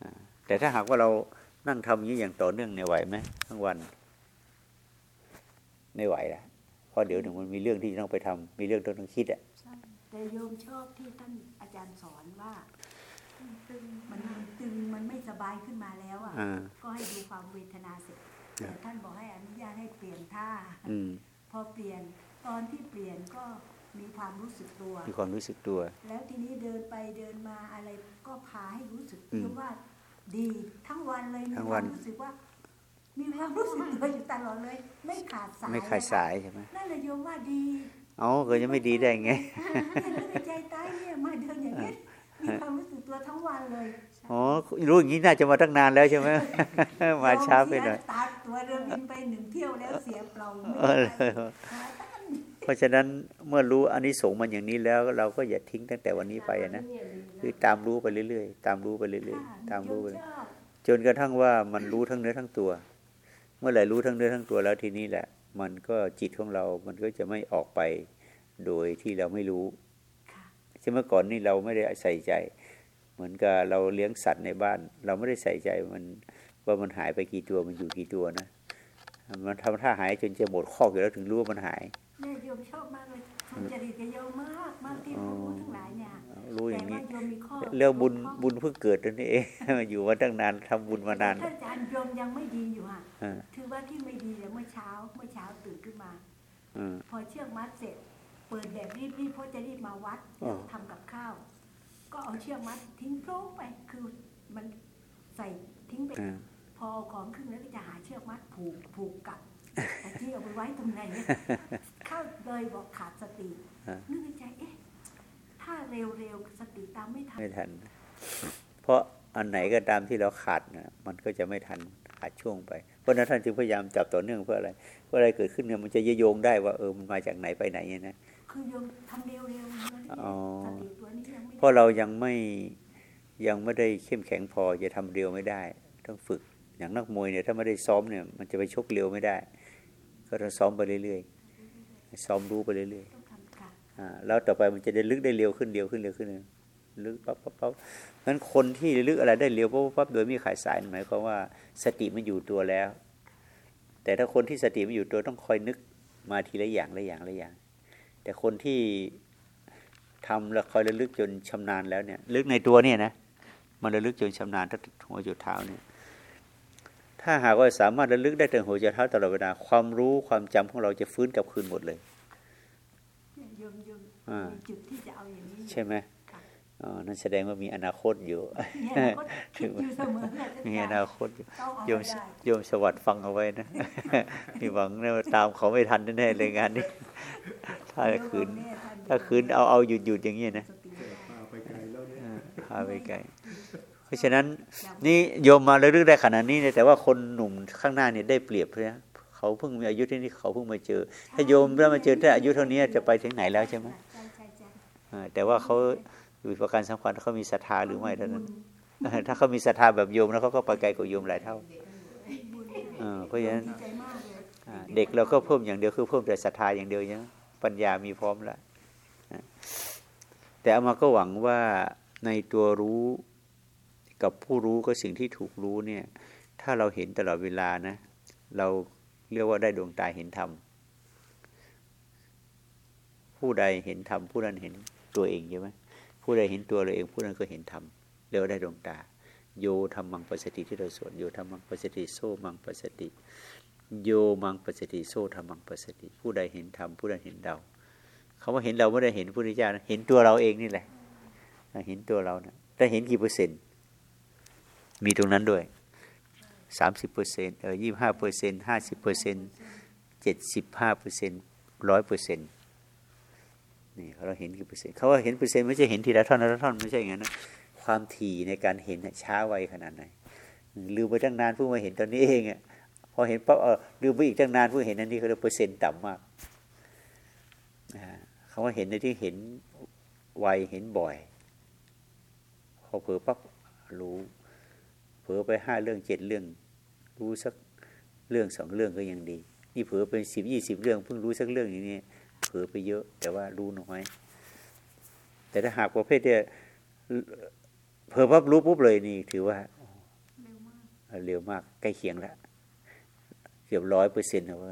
อ่าแต่ถ้าหากว่าเรา นั่งทำอย่างนี้อย่างต่อเนื่องเนี่ยไหวไหมทั้งวันไม่ไหวละเพราะเดี๋ยวหนึ่งมันมีเรื่องที่ต้องไปทำมีเรื่องที่ต้องคิดอะใช่แต่โยมชอบที่ท่านอาจารย์สอนว่าตึงมันตึงมันไม่สบายขึ้นมาแล้วอะอ่าก็ให้ดูความเวทนาเสร็จแต่ท่านบอกให้อนุญาตให้เปลี่ยนท่าอืมพอเปลี่ยนตอนที่เปลี่ยนก็มีความรู้สึกตัวมีความรู้สึกตัว แล้วทีนี้เดินไปเดินมาอะไรก็พาให้รู้สึกอืมโยมว่า ดีทั้งวันเลยมีทั้งควัวานมรู้สึกว่า มีความรู้สึกตัวอยู่ตลอดเลย ไม่ขาดสายไม่ขาดเลยสายใช่ไหมนั่นแหละโยมว่าดีเอาก็จะไม่ดีได้ไงเนี่ยนึกในใจตายเนี่ยมาเดินอย่างนี้มีความรู้สึกตัวทั้งวันเลยอ๋อรู้อย่างนี้น่าจะมาตั้งนานแล้วใช่ไหมมาช้าไปหน่อยเสีตาตัวเรือบินไปหนึ่งเที่ยวแล้วเสียเปล่าไม่เออได้หาตั้งเพ ราะฉะนั้นเมื่อรู้อันนี้สงส์มันอย่างนี้แล้ว เราก็อย่าทิ้งตั้งแต่วันนี้ไปอะนะคือตามรู้ไปเรื่อยๆ ตามรู้ไปเรื่อยๆ ตามรู้ไปโยชอบจนกระทั่งว่ามันรู้ทั้งเนื้อทั้งตัว เมื่อไหร่รู้ทั้งเนื้อทั้งตัวแล้วทีนี้แหละ มันก็จิตของเรา มันก็จะไม่ออกไปโดยที่เราไม่รู้ค่ะใช่เมื่อก่อนนี่เราไม่ได้ใส่ใจ เหมือนกับเราเลี้ยงสัตว์ในบ้าน เราไม่ได้ใส่ใจมันว่ามันหายไปกี่ตัวมันอยู่กี่ตัวนะมันทำท่าหายจนจะหมดข้อกอยู่แล้วถึงรู้ว่ามันหาย เนี่ยโยมชอบมากเลยคุณจริตกับโยมมากมากที่รู้ทั้งหลายเนี่ยรู้อย่างนี้แต่ว่าโยมมีข้อเรื่องบุญบุญเพิ่งเกิดนั่นเองอยู่มาตั้งนานทำบุญมานานท่านอาจารย์โยมยังไม่ดีอยู่อะอ่าถือว่าที่ไม่ดีเนี่ยเมื่อเช้าเมื่อเช้าตื่นขึ้นมาอืมพอเชือกมัดเสร็จ เปิดแบบรีบๆเพราะจะรีบมาวัดอ๋อทำกับข้าว ก็เอาเชือกมัดทิ้งโพรงไปคือมันใส่ทิ้งไปอ่าพอเอาของขึ้นแล้วก็จะหาเชือกมัดผูกผูกกลั บแต่ที่เอาไปไว้ตรงไหนเนี่ยเข้าเลยบอกขาดสติอ่านึกในใจเอ๊ะถ้าเร็วๆสติตามไม่ทันไม่ทัน เพราะอันไหนก็ตามที่เราขาดนะมันก็จะไม่ทันขาดช่วงไปเพราะฉะนั้นท่านจึงพยายามจับต่อเนื่องเพื่ออะไรเพื่ออะไรเกิดขึ้นเนี่ยมันจะโยงได้ว่าเออมันมาจากไหนไปไหนเนี่ยนะคือโยมทำเร็วๆแล้วเนี่ยอ๋อสติตัวนี้ยังไม่เพราะเรายังไม่ยังไม่ได้เข้มแข็งพอจะทำเร็วไม่ได้ ต้องฝึกอย่างนักมวยเนี่ยถ้าไม่ได้ซ้อมเนี่ยมันจะไปชกเร็วไม่ได้ ก็ต้องซ้อมไปเรื่อยๆซ้อมรู้ไปเรื่อยต้องทำค่ะๆอ่าแล้วต่อไปมันจะได้ลึกได้เร็วขึ้นเร็วขึ้นเร็วขึ้นลึกปั๊บปั๊บปั๊บงั้นคนที่ลึกอะไรได้เร็วปั๊บปั๊บปั๊บโดยไม่ขายสายหมายความว่าสติมันอยู่ตัวแล้ว แต่ถ้าคนที่สติมันอยู่ตัวต้องคอยนึกมาทีละอย่างละอย่างละอย่าง แต่คนที่ทำแล้วคอยระลึกจนชำนาญแล้วเนี่ย ลึกในตัวเนี่ยนะมันระลึกจนชำนาญตั้งแต่หัวจุดเท้าเนี่ย ถ้าหากว่าสามารถระลึกได้ถึงหัวจุดเท้าตลอดเวลาความรู้ความจำของเราจะฟื้นกลับคืนหมดเลยเนี่ยโยมโยมอ่ามีมีจุดที่จะเอาอย่างนี้อยู่ใช่ไหมค่ะอ๋อนั่นแสดงว่ามีอนาคตอยู่เนี่ยก็คิดอยู่เสมอแหละมีอนาคตอยู่ต้องเอาโยมให้ได้โยมสวัสดิ์ฟังเอาไว้นะ มีหวังนะว่าตามเขาไม่ทันแน่ๆเลยงานนี้ ถ้าคืน ถ้าคืนเอาเอาหยุดหยุดอย่างนี้นะสติไม่ได้พาไปไกลแล้ว เนี่ยอ่าพาไปไกลเพราะฉะนั้นนี่โยมมาระลึกได้ขนาดนี้เนี่ยแต่ว่าคนหนุ่มข้างหน้าเนี่ยได้เปรียบเลยนะเขาเพิ่งมีอายุที่นี่เขาเพิ่งมาเจอ ถ้าโยมเริ่มมาเจอแต่อายุเท่านี้จะไปถึงไหนแล้วใช่ไหมใช่ใช่ใช่อ่าแต่ว่าเขาอยู่ประการสำคัญเขามีศรัทธาหรือไม่เท่านั้นถ้าเขามีศรัทธาแบบโยมแล้วเขาก็ไปไกลกว่าโยมหลายเท่าบุญอ่าเพราะฉะนั้นดีใจมากเลยอ่าเด็กเราก็เพิ่มอย่างเดียวคือเพิ่มแต่ศรัทธาอย่างเดียวยังปัญญามีพร้อมแล้วนะแต่เอามาก็หวังว่าในตัวรู้ กับผู้รู้ก็สิ่งที่ถูกรู้เนี่ย ถ้าเราเห็นตลอดเวลานะ เราเรียกว่าได้ดวงตาเห็นธรรมผู้ใดเห็นธรรมผู้นั้นเห็นตัวเองใช่ไหมผู้ใดเห็นตัวเราเองผู้นั้นก็เห็นธรรมเรียกว่าได้ดวงตา โยธรรมังปัสสติที่เราสวดโยธรรมังปัสสติโสมังปัสสติ โยมังปัสสติโสธรรมังปัสสติ ผู้ใดเห็นธรรมผู้นั้นเห็นเราเขาว่าเห็นเราไม่ได้เห็นพระพุทธเจ้านะเห็นตัวเราเองนี่แหละเห็นตัวเรานะแต่เห็นกี่เปอร์เซ็นต์ มีตรงนั้นด้วยสามสิบเปอร์เซ็นต์เออยี่ห้าเปอร์เซ็นต์ห้าสิบเปอร์เซ็นต์เจ็ดสิบห้าเปอร์เซ็นต์ร้อยเปอร์เซ็นต์นี่เราเห็นกี่เปอร์เซ็นต์เขาว่าเห็นเปอร์เซ็นต์ไม่ใช่เห็นทีละท่อนละท่อนไม่ใช่อย่างนั้นนะความถี่ในการเห็นช้าไวขนาดไหนลืมไปตั้งนานเพิ่งมาเห็นตอนนี้เองอะพอเห็นปั๊บเออลืมไปอีกตั้งนานเพิ่งเห็นอันนี้เขาเปอร์เซ็นต์ต่ำมากเขาว่าเห็นในที่เห็นไวเห็นบ่อยพอเผลอปั๊บรู้ ผลอไปห้าเรื่องเจ็ดเรื่อง รู้สักเรื่องสองเรื่องก็ยังดี นี่เผลอเป็นสิบยี่สิบเรื่องเพิ่งรู้สักเรื่องอย่างนี้เผลอไปเยอะ แต่ว่ารู้น้อย แต่ถ้าหากประเภทเนี่ยเผลอปั๊บรู้ปุ๊บเลยนี่ถือว่าเร็วมากเร็วมากใกล้เคียงแล้วเกือบร้อยเปอร์เซ็นต์นะว่า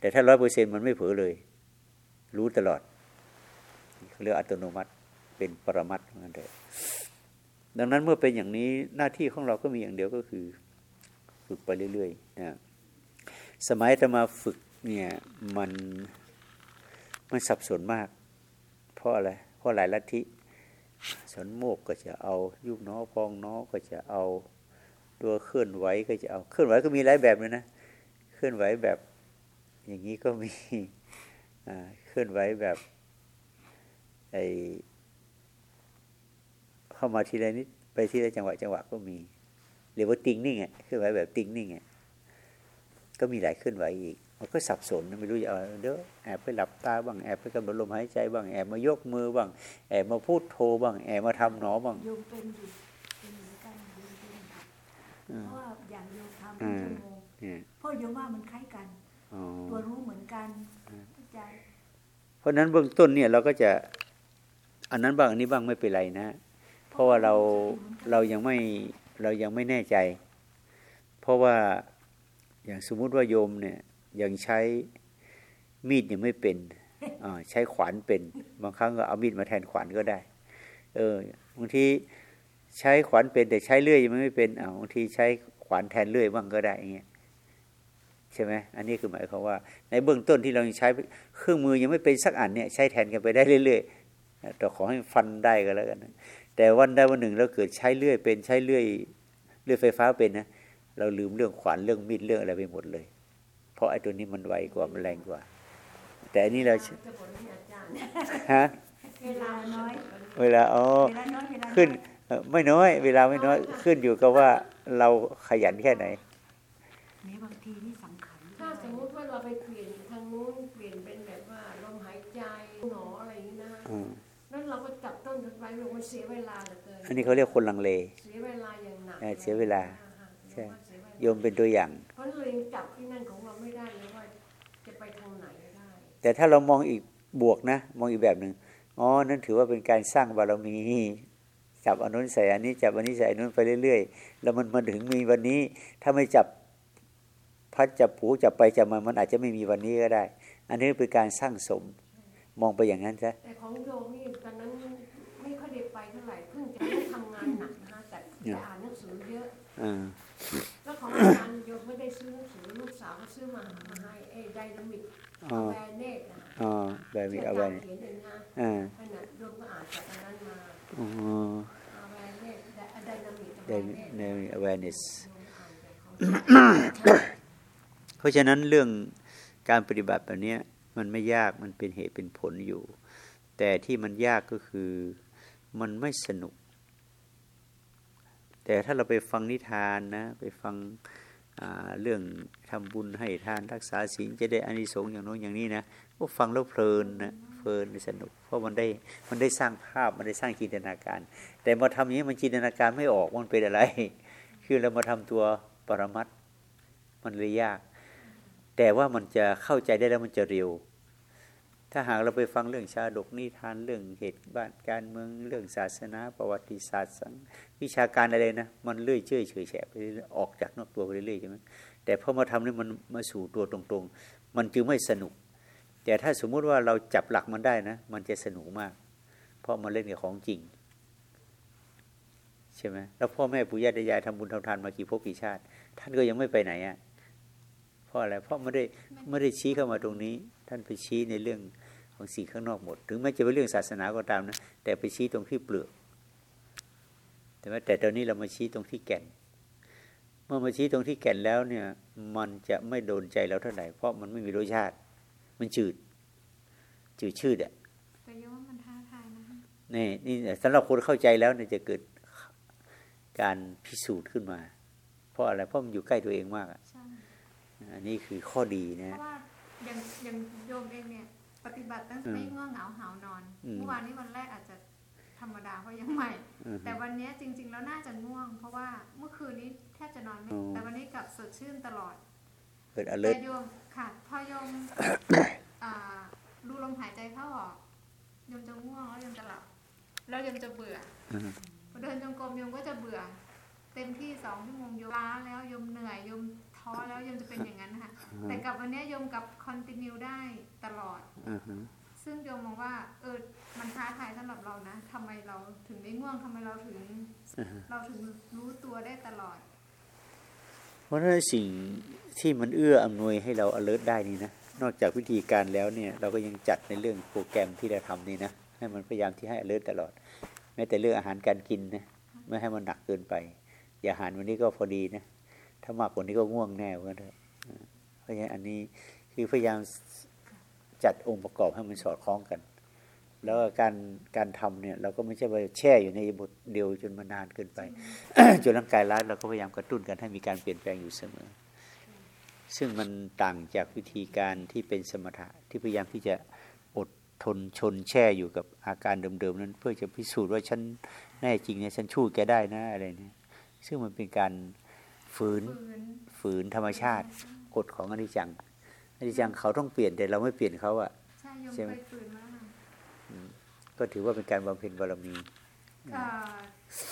แต่ถ้าร้อยเปอร์เซ็นต์มันไม่เผลอเลย รู้ตลอดเขาเรียกอัตโนมัติเป็นปรมัตถ์นั่นเอง ดังนั้นเมื่อเป็นอย่างนี้หน้าที่ของเราก็มีอย่างเดียวก็คือ ฝึกไปเรื่อยๆนะสมัยจะมาฝึกเนี่ยมันมันสับสนมาก เพราะอะไรเพราะหลายลัทธิสนโมกก็จะเอายุบน้อพองน้อก็จะเอาตัวเคลื่อนไหวก็จะเอาเคลื่อนไหวก็มีหลายแบบเลยนะ เคลื่อนไหวแบบอย่างนี้ก็มีเคลื่อนไหวแบบไอ เข้ามาทีละนิดไปทีละจังหวะจังหวะก็มีเรียกว่าติงนิ่งอะเคลื่อนไหวแบบติงนิ่งอะก็มีหลายเคลื่อนไหวอีก มันก็สับสนไม่รู้จะเอาเด้อแอบไปหลับตาบ้างแอบไปกำหนดลมหายใจบ้างแอบมายกมือบ้างแอบมาพูดโทบ้างแอบมาทำหนอบ้างโยมเป็นอยู่เป็นเหมือนกันโยมเป็นเพราะว่าอย่างโยมทำเป็นชั่วโมงเนี่ยเพราะโยมว่ามันคล้ายกันอ๋อตัวรู้เหมือนกันใจเพราะฉะนั้นเบื้องต้นเนี่ยเราก็จะอันนั้นบ้างอันนี้บ้างไม่เป็นไรนะเพ ราะว่าเราเรายังไม่เรายังไม่แน่ใจ เพราะว่าอย่างสมมุติว่าโยมเนี่ยยังใช้มีดยังไม่เป็นอ่าใช้ขวานเป็น บางครั้งก็เอามีดมาแทนขวานก็ได้ เออบางทีใช้ขวานเป็นแต่ใช้เลื่อยยังไม่เป็นอ่าบางทีใช้ขวานแทนเลื่อยบ้างก็ได้อย่างเงี้ยใช่ไหมอันนี้คือหมายความว่า ในเบื้องต้นที่เรายังใช้เครื่องมือยังไม่เป็นสักอันเนี่ยใช้แทนกันไปได้เรื่อยๆแต่ขอให้ฟันได้ก็แล้วกันนะ แต่วันใดวันหนึ่งเราเกิดใช้เลื่อยเป็นใช้เลื่อยเลื่อยไฟฟ้าเป็นนะเราลืมเรื่องขวานเรื่องมีดเรื่องอะไรไปหมดเลย เพราะไอ้ตัวนี้มันไวกว่ามันแรงกว่า แต่อันนี้เราจะบ่นให้อาจารย์ฮะเวลาน้อยเวลาอ๋อเวลาน้อยเวลาอยขึ้นเอ่อไม่น้อย เวลาไม่น้อยขึ้นอยู่กับว่าเราขยันแค่ไหนมีบางที มันเสียเวลาเหลือเกินอันนี้เขาเรียกคนลังเลเสียเวลาอย่างหนักเออเสียเวลาอ่าๆใช่ว่าเสีเวลาโยมเป็นตัวอย่างเพราะเรายังจับที่นั่นของเราไม่ได้เลยว่าจะไปทางไหนได้ แต่ถ้าเรามองอีกบวกนะ มองอีกแบบหนึ่งอ๋อนั่นถือว่าเป็นการสร้างบารมีจับอนนุนใส่อันนี้จับอันนี้ใส่อันนู้นไปเรื่อยๆ แล้วมันมาถึงมีวันนี้ ถ้าไม่จับพัดจับผูจับไปจับมามันอาจจะไม่มีวันนี้ก็ได้ อันนี้เป็นการสร้างสมมองไปอย่างนั้นซะแต่ของโยมนี่ตอนนั้น เท่าไหร่เพิ่งจะได้ทำงานหนักนะคะแต่แต่อ่านหนังสือเยอะอ่าแล้วของอาจารย์โยมไม่ได้ซื้อหนังสือลูกสาวเขาซื้อมามาให้ไอ้ dynamic awareness นะอ๋อแบบมีที่เอาอาไว้จารย์เขียนเองนะอ่าขนาดโยมก็อ่านจากอันนั้นมา awareness dynamic awareness ใน awareness โยมอ่านจากเขาเพราะฉะนั้นเรื่องการปฏิบัติแบบเนี้ยมันไม่ยากมันเป็นเหตุเป็นผลอยู่ แต่ที่มันยากก็คือ มันไม่สนุก แต่ถ้าเราไปฟังนิทานนะ ไปฟังเรื่องทำบุญให้ทานรักษาศีลจะได้อานิสงส์อย่างโน้นอย่างนี้นะก็ฟังแล้วเพลินนะเพลินสนุก เพราะมันได้มันได้สร้างภาพมันได้สร้างจินตนาการ แต่มาทำอย่างนี้มันจินตนาการไม่ออกมันเป็นอะไร คือเรามาทำตัวปรมัตมันเลยยาก แต่ว่ามันจะเข้าใจได้แล้วมันจะเร็ว ถ้าหากเราไปฟังเรื่องชาดกนิทานเรื่องเหตุบ้านการเมืองเรื่องศาสนา ประวัติศาสตร์สังวิชาการอะไรนะ มันเลื่อยเชื่อยเฉยแฉะไปออกจากนอกตัวไปเรื่อยๆใช่ไหมแต่พอมาทำนี่มันมาสู่ตัวตรงๆ มันจึงไม่สนุกแแต่ถ้าสมมุติว่าเราจับหลักมันได้นะ มันจะสนุกมาก เพราะมันเล่นกับของจริงใช่ไหมแล้วพ่อแม่ปู่ย่าตายายทำบุญทำทานมากี่ภพกี่ชาติ ท่านก็ยังไม่ไปไหนอะ่ะ เพราะอะไรเพราะไม่ได้ไม่ได้ชี้เข้ามาตรงนี้ ท่านไปชี้ในเรื่องของสิ่งข้างนอกหมด ถึงแม้จะเป็นเรื่องศาสนาก็ตามนะแต่ไปชี้ตรงที่เปลือกแต่ว่าแต่ตอนนี้เรามาชี้ตรงที่แก่น เมื่อมาชี้ตรงที่แก่นแล้วเนี่ย มันจะไม่โดนใจเราเท่าไหร่เพราะมันไม่มีรสชาติ มันจืด จืดชืดอะแต่โยมว่ามันท้าทายนะคะนี่นี่สำหรับคนเข้าใจแล้วเนี่ยจะเกิดการพิสูจน์ขึ้นมา เพราะอะไรเพราะมันอยู่ใกล้ตัวเองมากอะใช่ อันนี้คือข้อดีเพนะราะว่าอย่างอย่างโยมเองเนี่ย ปฏิบัติตั้งอืมไม่ง่วงเหงาหาวนอนอืมเมื่อวานนี้วันแรกอาจจะธรรมดาเพราะยังใหม่อือฮึแต่วันเนี้ยจริง ๆ แล้วน่าจะง่วง เพราะว่าเมื่อคืนนี้แทบจะนอนไม่อ๋อแต่วันนี้กลับสดชื่นตลอดเกิด alert แต่โยมค่ะพอโยมอ่าดูลมหายใจเข้าออกโยมจะง่วงแล้วโยมจะหลับแล้วโยมจะเบื่ออืมพอเดินจงกรมโยมก็จะเบื่อ เต็มที่สองชั่วโมงโยมล้าแล้วโยมเหนื่อยโยม ท้อแล้วโยมจะเป็นอย่างนั้นนะคะแต่กับวันเนี้ยโยมกับคอนติเนียได้ตลอดอือฮึซึ่งโยมมองว่าเออมันท้าทายสำหรับเรานะทำไมเราถึงไม่ง่วงทำไมเราถึง เราถึงรู้ตัวได้ตลอด เพราะฉะนั้นสิ่งที่มันเอื้ออำนวยให้เรา alert ได้นี่นะนอกจากวิธีการแล้วเนี่ยเราก็ยังจัดในเรื่องโปรแกรมที่เราทำนี่นะให้มันพยายามที่ให้ alert ตลอด แม้แต่เรื่องอาหารการกินนะไม่ให้มันหนักเกินไป อย่าอาหารวันนี้ก็พอดีนะ ถ้ามากกว่านี้ก็ง่วงแน่เหมือนกันเถอะเพราะฉะนั้นอันนี้คือพยายามจัดองค์ประกอบให้มันสอดคล้องกัน แล้วการการทำเนี่ย เราก็ไม่ใช่ว่าแช่อยู่ในบทเดียวจนมานานเกินไป จนร่างกายล้าเราก็พยายามกระตุ้นกันให้มีการเปลี่ยนแปลงอยู่เสมอ ซึ่งมันต่างจากวิธีการที่เป็นสมถะที่พยายามที่จะอดทนชนแช่อยู่กับอาการเดิมๆนั้น เพื่อจะพิสูจน์ว่าฉันแน่จริงเนี่ยฉันชู้แกได้นะอะไรเนี่ยซึ่งมันเป็นการ ฝืนฝืนฝืนธรรมชาติ กฎของอนิจจังอนิจจังเขาต้องเปลี่ยนแต่เราไม่เปลี่ยนเขาอะใช่โยมใช่ไหมเคยฝืนมาแล้วค่ะก็ถือว่าเป็นการบำเพ็ญบารมีเอ่อ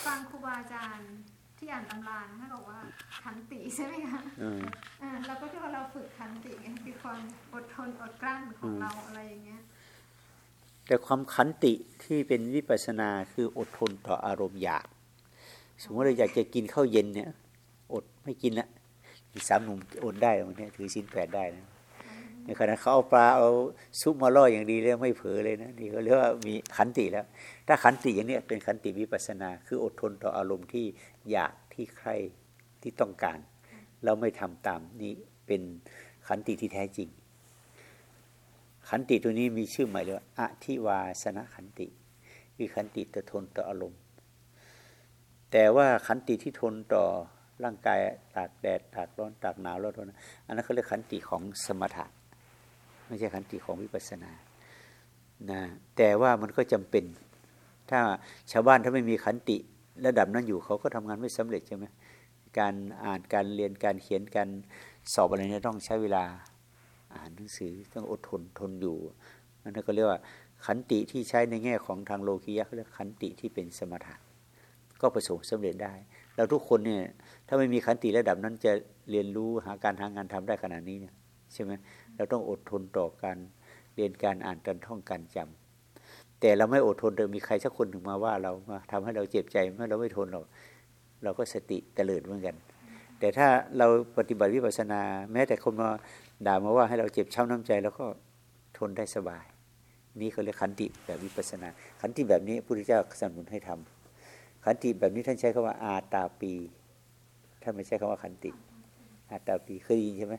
ฟังครูบาอาจารย์ที่อ่านตำรานะท่านบอกว่าขันติใช่ไหมคะเอออ่าเราก็คิดว่าเราฝึกขันติไงคือความอดทนอดกลั้นของเราอะไรอย่างเงี้ย แต่ความขันติที่เป็นวิปัสสนาคืออดทนต่ออารมณ์อยาก สมมติเราอยากจะกินข้าวเย็นเนี่ย อดไม่กินละอีกสามหนุ่มอดได้วันนี้ถือสินแปดได้นะในขณะเขาเอาปลาเอาซุปมาล่ออย่างดีแล้วไม่เผลอเลยนะนี่เขาเรียกว่ามีขันติแล้ว ถ้าขันติอย่างเนี้ยเป็นขันติวิปัสสนา คืออดทนต่ออารมณ์ที่อยากที่ใครที่ต้องการ เราไม่ทำตามนี่เป็นขันติที่แท้จริง ขันติตัวนี้มีชื่อใหม่เลยว่าอธิวาสนขันติ คือขันติต่อทนต่ออารมณ์ แต่ว่าขันติที่ทนต่อ ร่างกายตากแดดตากร้อนตากหนาวร้อนอันนั้นเขาเรียกขันติของสมถะ ไม่ใช่ขันติของวิปัสสนานะแต่ว่ามันก็จำเป็น ถ้าชาวบ้านถ้าไม่มีขันติระดับนั้นอยู่เขาก็ทำงานไม่สำเร็จใช่ไหมการอ่านการเรียนการเขียนการสอบอะไรเนี่ยต้องใช้เวลาอ่านหนังสือต้องอดทนทนอยู่นั่นก็เรียกว่าขันติที่ใช้ในแง่ของทางโลกียะเขาเรียกขันติที่เป็นสมถะก็ประสบสำเร็จได้เราทุกคนเนี่ย ถ้าไม่มีขันติระดับนั้นจะเรียนรู้หาการหางานทำได้ขนาดนี้เนี่ยใช่ไหมเราต้องอดทนต่อการเรียนการอ่านการท่องการจำแต่เราไม่อดทนเดิมมีใครสักคนถึงมาว่าเรามาทำให้เราเจ็บใจเมื่อเราไม่ทนเราเราก็สติเตลิดเหมือนกัน แต่ถ้าเราปฏิบัติวิปัสสนา แม้แต่คนมาด่ามาว่าให้เราเจ็บช้ำน้ำใจแล้วก็ทนได้สบาย นี่เขาเรียกขันติแบบวิปัสสนา ขันติแบบนี้พระพุทธเจ้าสนับสนุนให้ทำขันติแบบนี้ท่านใช้คำว่าอาตาปี ท่านไม่ใช้คำว่าขันติอาตาปีเคยได้ยินใช่ไหม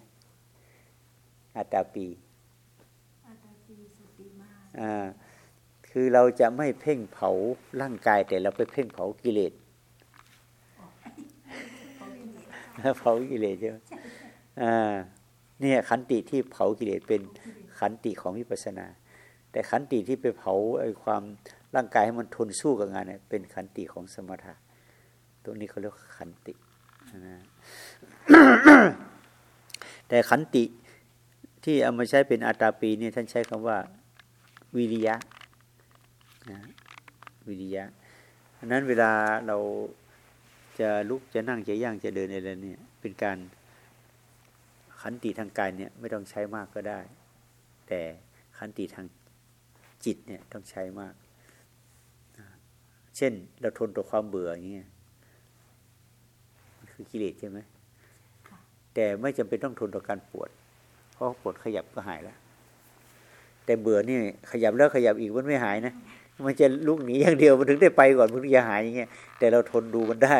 อาตาปีอาตาปีสติมาอ่าคือเราจะไม่เพ่งเผาร่างกายแต่เราไปเพ่งเผากิเลสเผากิเลสใช่ไหมอ่าเนี่ยขันติที่เผากิเลสเป็นขันติของวิปัสสนา แต่ขันติที่ไปเผาไอ้ความร่างกายให้มันทนสู้กับงานเนี่ยเป็นขันติของสมถะตรงนี้เขาเรียกว่าขันตินะ แต่ขันติที่เอามาใช้เป็นอาตาปีเนี่ยท่านใช้คำว่า วิริยะนะวิริยะอันนั้นเวลาเราจะลุกจะนั่งจะย่างจะเดินอะไรเนี่ยเป็นการขันติทางกายเนี่ยไม่ต้องใช้มากก็ได้ แต่ขันติทางจิตเนี่ยต้องใช้มาก เช่นเราทนต่อความเบื่ออย่างเงี้ย คือกิเลสใช่ไหมแต่ไม่จำเป็นต้องทนต่อการปวด เพราะปวดขยับก็หายแล้ว แต่เบื่อนี่ขยับแล้วขยับอีกมันไม่หายนะมันจะลุกหนีอย่างเดียวมันถึงได้ไปก่อนมันถึงจะหายอย่างเงี้ยแต่เราทนดูมันได้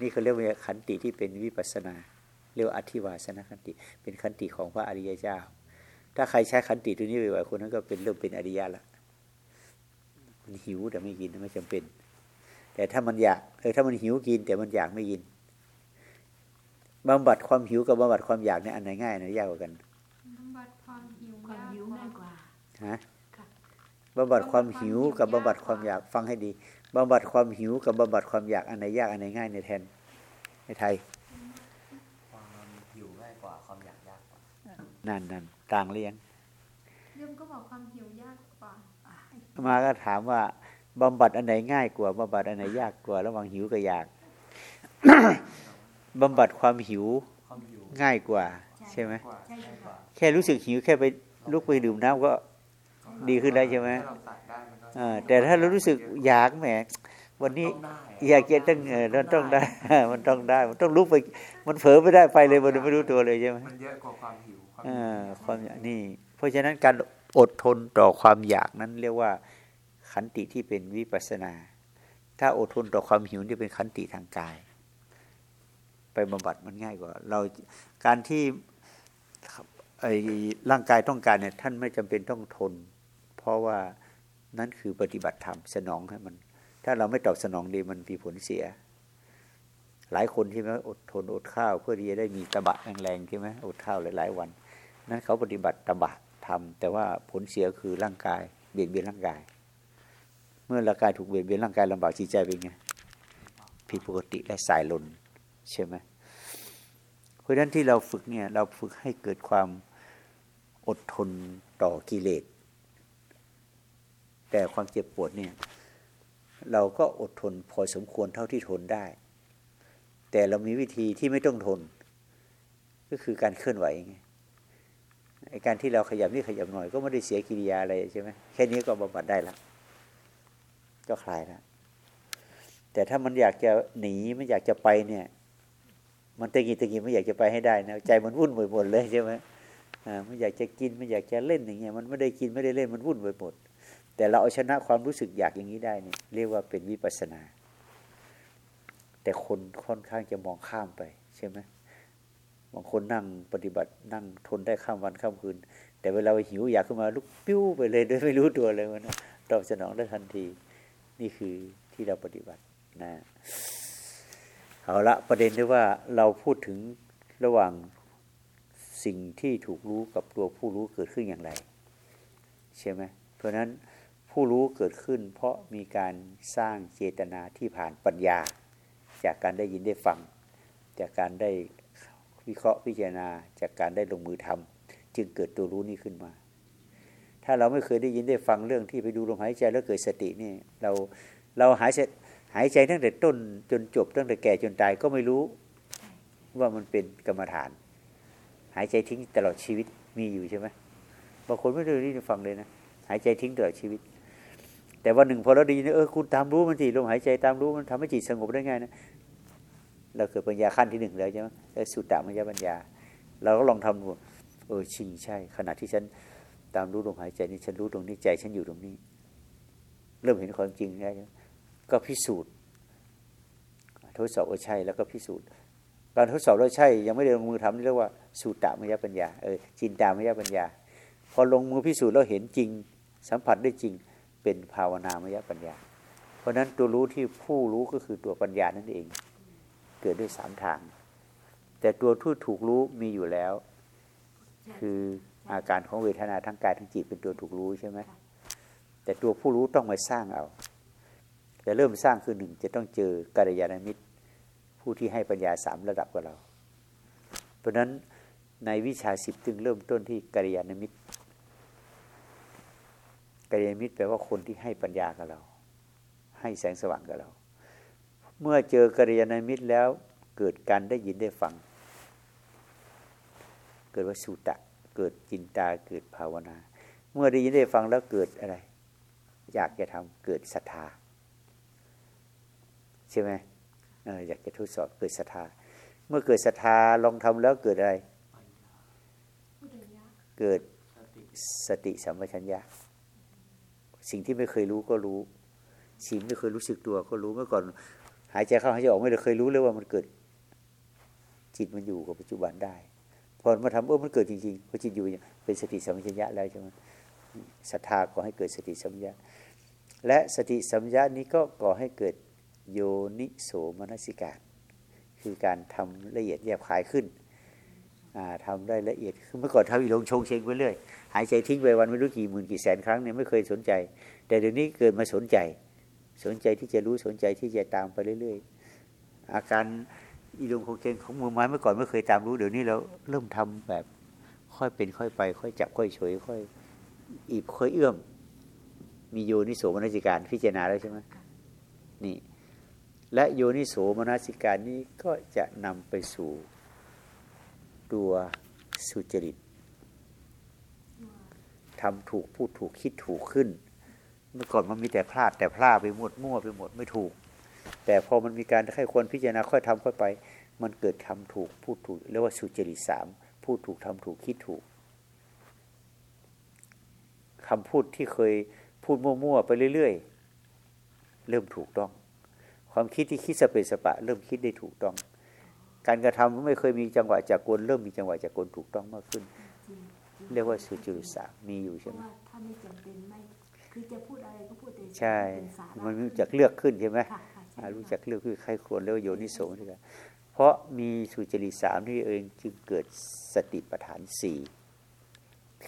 นี่เขาเรียกว่าขันติที่เป็นวิปัสสนา เรียกว่าอธิวาสนาขันติ เป็นขันติของพระอริยเจ้า ถ้าใครใช้ขันติตัวนี้บ่อยๆคนนั้นก็เป็นเริ่มเป็นอริยะละมันหิวแต่ไม่กินไม่จำเป็น แต่ถ้ามันอยากเออถ้ามันหิวกินแต่มันอยากไม่กิน บำบัดความหิวกับบำบัดความอยากเนี่ยอันไหนง่ายอันไหนยากกว่ากันบำบัดความหิวความยากหิวกว่าง่ายกว่าฮะค่ะบำบัดความหิวกับบำบัดความอยากฟังให้ดีบำบัดความหิวกับบำบัดความอยากอันไหนยากอันไหนง่ายในแทนในไทยความหิวง่ายกว่าความอยากยากกว่านั่นนั่นต่างเรียงเรื่องก็บอกความหิวยากกว่ามาก็ถามว่าบำบัดอันไหนง่ายกว่าบำบัดอันไหนยากกว่า ระหว่างหิวกับอยาก บำบัดความหิวความหิวง่ายกว่า ใช่ไหมกว่าใช่ง่ายกค่ะว่าแค่รู้สึกหิวแค่ไปลุกไปดื่มน้ำก็ดีขึ้นแล้วใช่ไหมถ้าเราตัดได้มันก็อ่าแต่ถ้าเรารู้สึกอยากแหมวันนี้ต้องได้อยากจะต้องเออมันต้องได้ มันต้องได้ มันต้องลุกไป มันเผลอไม่ได้ไปเลยมันไม่รู้ตัวเลยใช่ไหมมันเยอะกว่าความหิวความเอหิวอความอยากนี่ เพราะฉะนั้นการอดทนต่อความอยากนั้น เรียกว่าขันติที่เป็นวิปัสสนา ถ้าอดทนต่อความหิวนี่เป็นขันติทางกาย ไปบำบัดมันง่ายกว่า เราการที่ไอ้ร่างกายต้องการเนี่ยท่านไม่จำเป็นต้องทน เพราะว่านั่นคือปฏิบัติธรรมสนองให้มัน ถ้าเราไม่ตอบสนองดีมันมีผลเสีย หลายคนที่ไหมอดทนอดข้าว เพื่อที่จะได้มีตะบะแรงๆใช่ไหมอดข้าวหลายๆ วัน นั้นเขาปฏิบัติตะบะทำแต่ว่าผลเสียคือร่างกายเบียดเบียนร่างกาย เมื่อร่างกายถูกเบียดเบียนร่างกายลำบากจิตใจเป็นไงผิดปกติและสายลน ใช่ไหมเพราะฉะนั้นที่เราฝึกเนี่ยเราฝึกให้เกิดความอดทนต่อกิเลส แต่ความเจ็บปวดเนี่ย เราก็อดทนพอสมควรเท่าที่ทนได้ แต่เรามีวิธีที่ไม่ต้องทน ก็คือการเคลื่อนไหวไงไอการที่เราขยับนี่ขยับหน่อยก็ไม่ได้เสียกิริยาอะไรใช่ไหมแค่นี้ก็บำบัดได้แล้วก็คลายแล้วแต่ถ้ามันอยากจะหนีมันอยากจะไปเนี่ย มันตะกี้ตะกี้ไม่อยากจะไปให้ได้นะใจมันวุ่นไปหมดเลยใช่ไหมอ่ามันอยากจะกินมันอยากจะเล่นอย่างเงี้ยมันไม่ได้กินไม่ได้เล่นมันวุ่นไปหมดแต่เราเอาชนะความรู้สึกอยากอย่างนี้ได้เนี่ยเรียกว่าเป็นวิปัสสนา แต่คนค่อนข้างจะมองข้ามไปใช่ไหมบางคนนั่งปฏิบัตินั่งทนได้ข้ามวันข้ามคืน แต่เวลาหิวอยากขึ้นมาลุกปิ้วไปเลยโดยไม่รู้ตัวเลยมันตอบสนองได้ทันที นี่คือที่เราปฏิบัตินะ เอาละประเด็นที่ว่าเราพูดถึงระหว่างสิ่งที่ถูกรู้กับตัวผู้รู้เกิดขึ้นอย่างไร ใช่ไหมเพราะนั้นผู้รู้เกิดขึ้น เพราะมีการสร้างเจตนาที่ผ่านปัญญา จากการได้ยินได้ฟัง จากการได้วิเคราะห์พิจารณาจากการได้ลงมือทำจึงเกิดตัวรู้นี้ขึ้นมา ถ้าเราไม่เคยได้ยินได้ฟังเรื่องที่ไปดูลมหายใจแล้วเกิดสตินี่ เราเราหายใจ หายใจตั้งแต่ต้นจนจบตั้งแต่แก่จนตายก็ไม่รู้ ว่ามันเป็นกรรมฐาน หายใจทิ้งตลอดชีวิตมีอยู่ใช่ไหมบางคนไม่ได้ยินได้ฟังเลยนะหายใจทิ้งตลอดชีวิต แต่วันหนึ่งพอเราได้ยินเออคุณตามรู้มันสิลมหายใจตามรู้มันทำให้จิตสงบได้ไงนะเราเกิดปัญญาขั้นที่หนึ่งแล้วใช่ไหมเออสุตตมัญญาปัญญา เราก็ลองทำดูเออชิงใช่ ขณะที่ฉันตามรู้ลมหายใจนี่ฉันรู้ตรงนี้ใจฉันอยู่ตรงนี้ เริ่มเห็นความจริงแล้ว ก็พิสูจน์ ทดสอบว่าใช่แล้วก็พิสูจน์การทดสอบว่าใช่ ยังไม่ได้ลงมือทำเรียกว่าสุตรตามัญญาปัญญาเออจินตามัญญาปัญญา พอลงมือพิสูจน์แล้วเห็นจริง สัมผัสได้จริงเป็นภาวนามยปัญญา เพราะฉะนั้นตัวรู้ที่ผู้รู้ก็คือตัวปัญญานั่นเอง เกิดด้วยสามทาง แต่ตัวที่ถูกรู้มีอยู่แล้ว คืออาการของเวทนาทั้งกายทั้งจิตเป็นตัวถูกรู้ใช่ไหมแต่ตัวผู้รู้ต้องมาสร้างเอา แต่เริ่มสร้างคือหนึ่งจะต้องเจอกัลยาณมิตร ผู้ที่ให้ปัญญาสามระดับกับเรา เพราะฉะนั้นในวิชาสิบจึงเริ่มต้นที่กัลยาณมิตรกัลยาณมิตรแปลว่าคนที่ให้ปัญญากับเรา ให้แสงสว่างกับเรา เมื่อเจอกัลยาณมิตรแล้วเกิดการได้ยินได้ฟัง เกิดว่าสุตะ เกิดจินตาเกิดภาวนา เมื่อได้ยินได้ฟังแล้วเกิดอะไร อยากจะทำเกิดศรัทธา ใช่ไหมออยากจะทดสอบเกิดศรัทธา เมื่อเกิดศรัทธาลองทำแล้วเกิดอะไร เกิดสติสัมปชัญญะ สิ่งที่ไม่เคยรู้ก็รู้ สิ่งไม่เคยรู้สึกตัวก็รู้เมื่อก่อน หายใจเข้าหายใจออกไม่เคยรู้เลยว่ามันเกิด จิตมันอยู่กับปัจจุบันได้ พอมาทำเออมันเกิดจริงๆพอจิตอยู่เนี่ยเป็นสติสัมปชัญญะแล้วใช่ไหมศรัทธาก่อให้เกิดสติสัมปชัญญะและสติสัมปชัญญะนี้ก็ก่อให้เกิด โยนิโสมนสิการ คือการทำละเอียดแยบคายขึ้นอ่าทำได้ละเอียดคือเมื่อก่อนทำอีหลงชงเชงไปเรื่อยหายใจทิ้งไปวันไม่รู้กี่หมื่นกี่แสนครั้งเนี่ยไม่เคยสนใจ แต่เดี๋ยวนี้เกิดมาสนใจ สนใจที่จะรู้สนใจที่จะตามไปเรื่อย ๆ อาการอีหลงชงเชงของมือไม้เมื่อก่อนไม่เคยตามรู้เดี๋ยวนี้เราเริ่มทำแบบค่อยเป็นค่อยไป ค่อยจับค่อยเฉยค่อยอีบค่อยเอื้อมมีโยนิโสมนสิการพิจารณาแล้วใช่ไหมนี่ และโยนิโสมนสิการนี้ก็จะนำไปสู่ตัวสุจริตทำถูกพูดถูกคิดถูกขึ้น เมื่อก่อนมันมีแต่พลาดแต่พลาดไปหมดมั่วไปหมดไม่ถูก แต่พอมันมีการให้ควรพิจารณาค่อยทำค่อยไป มันเกิดทำถูกพูดถูกเรียกว่าสุจริตสามพูดถูกทำถูกคิดถูกคำพูดที่เคยพูดมั่วๆไปเรื่อย ๆ เริ่มถูกต้อง ความคิดที่คิดสเปะสปะ เริ่มคิดได้ถูกต้อง การกระทำไม่เคยมีจังหวะจากกลเริ่มมีจังหวะจากกลถูกต้องมากขึ้นจริงเรียกว่าสุจริตสามมีอยู่เพใช่ราะไหมว่าถ้าไม่จำเป็นไม่คือจะพูดอะไรก็พูดแต่ใช่เป็นสาระมันรู้จักเลือกขึ้นใช่ไหมค่ะค่ะใช่อ่ารู้ค่ะจักเลือกคือใครควรเรียกว่าโยนิโสด้วยกันเพราะมีสุจริตสามนี่เองจึงเกิดสติปัฏฐานสี่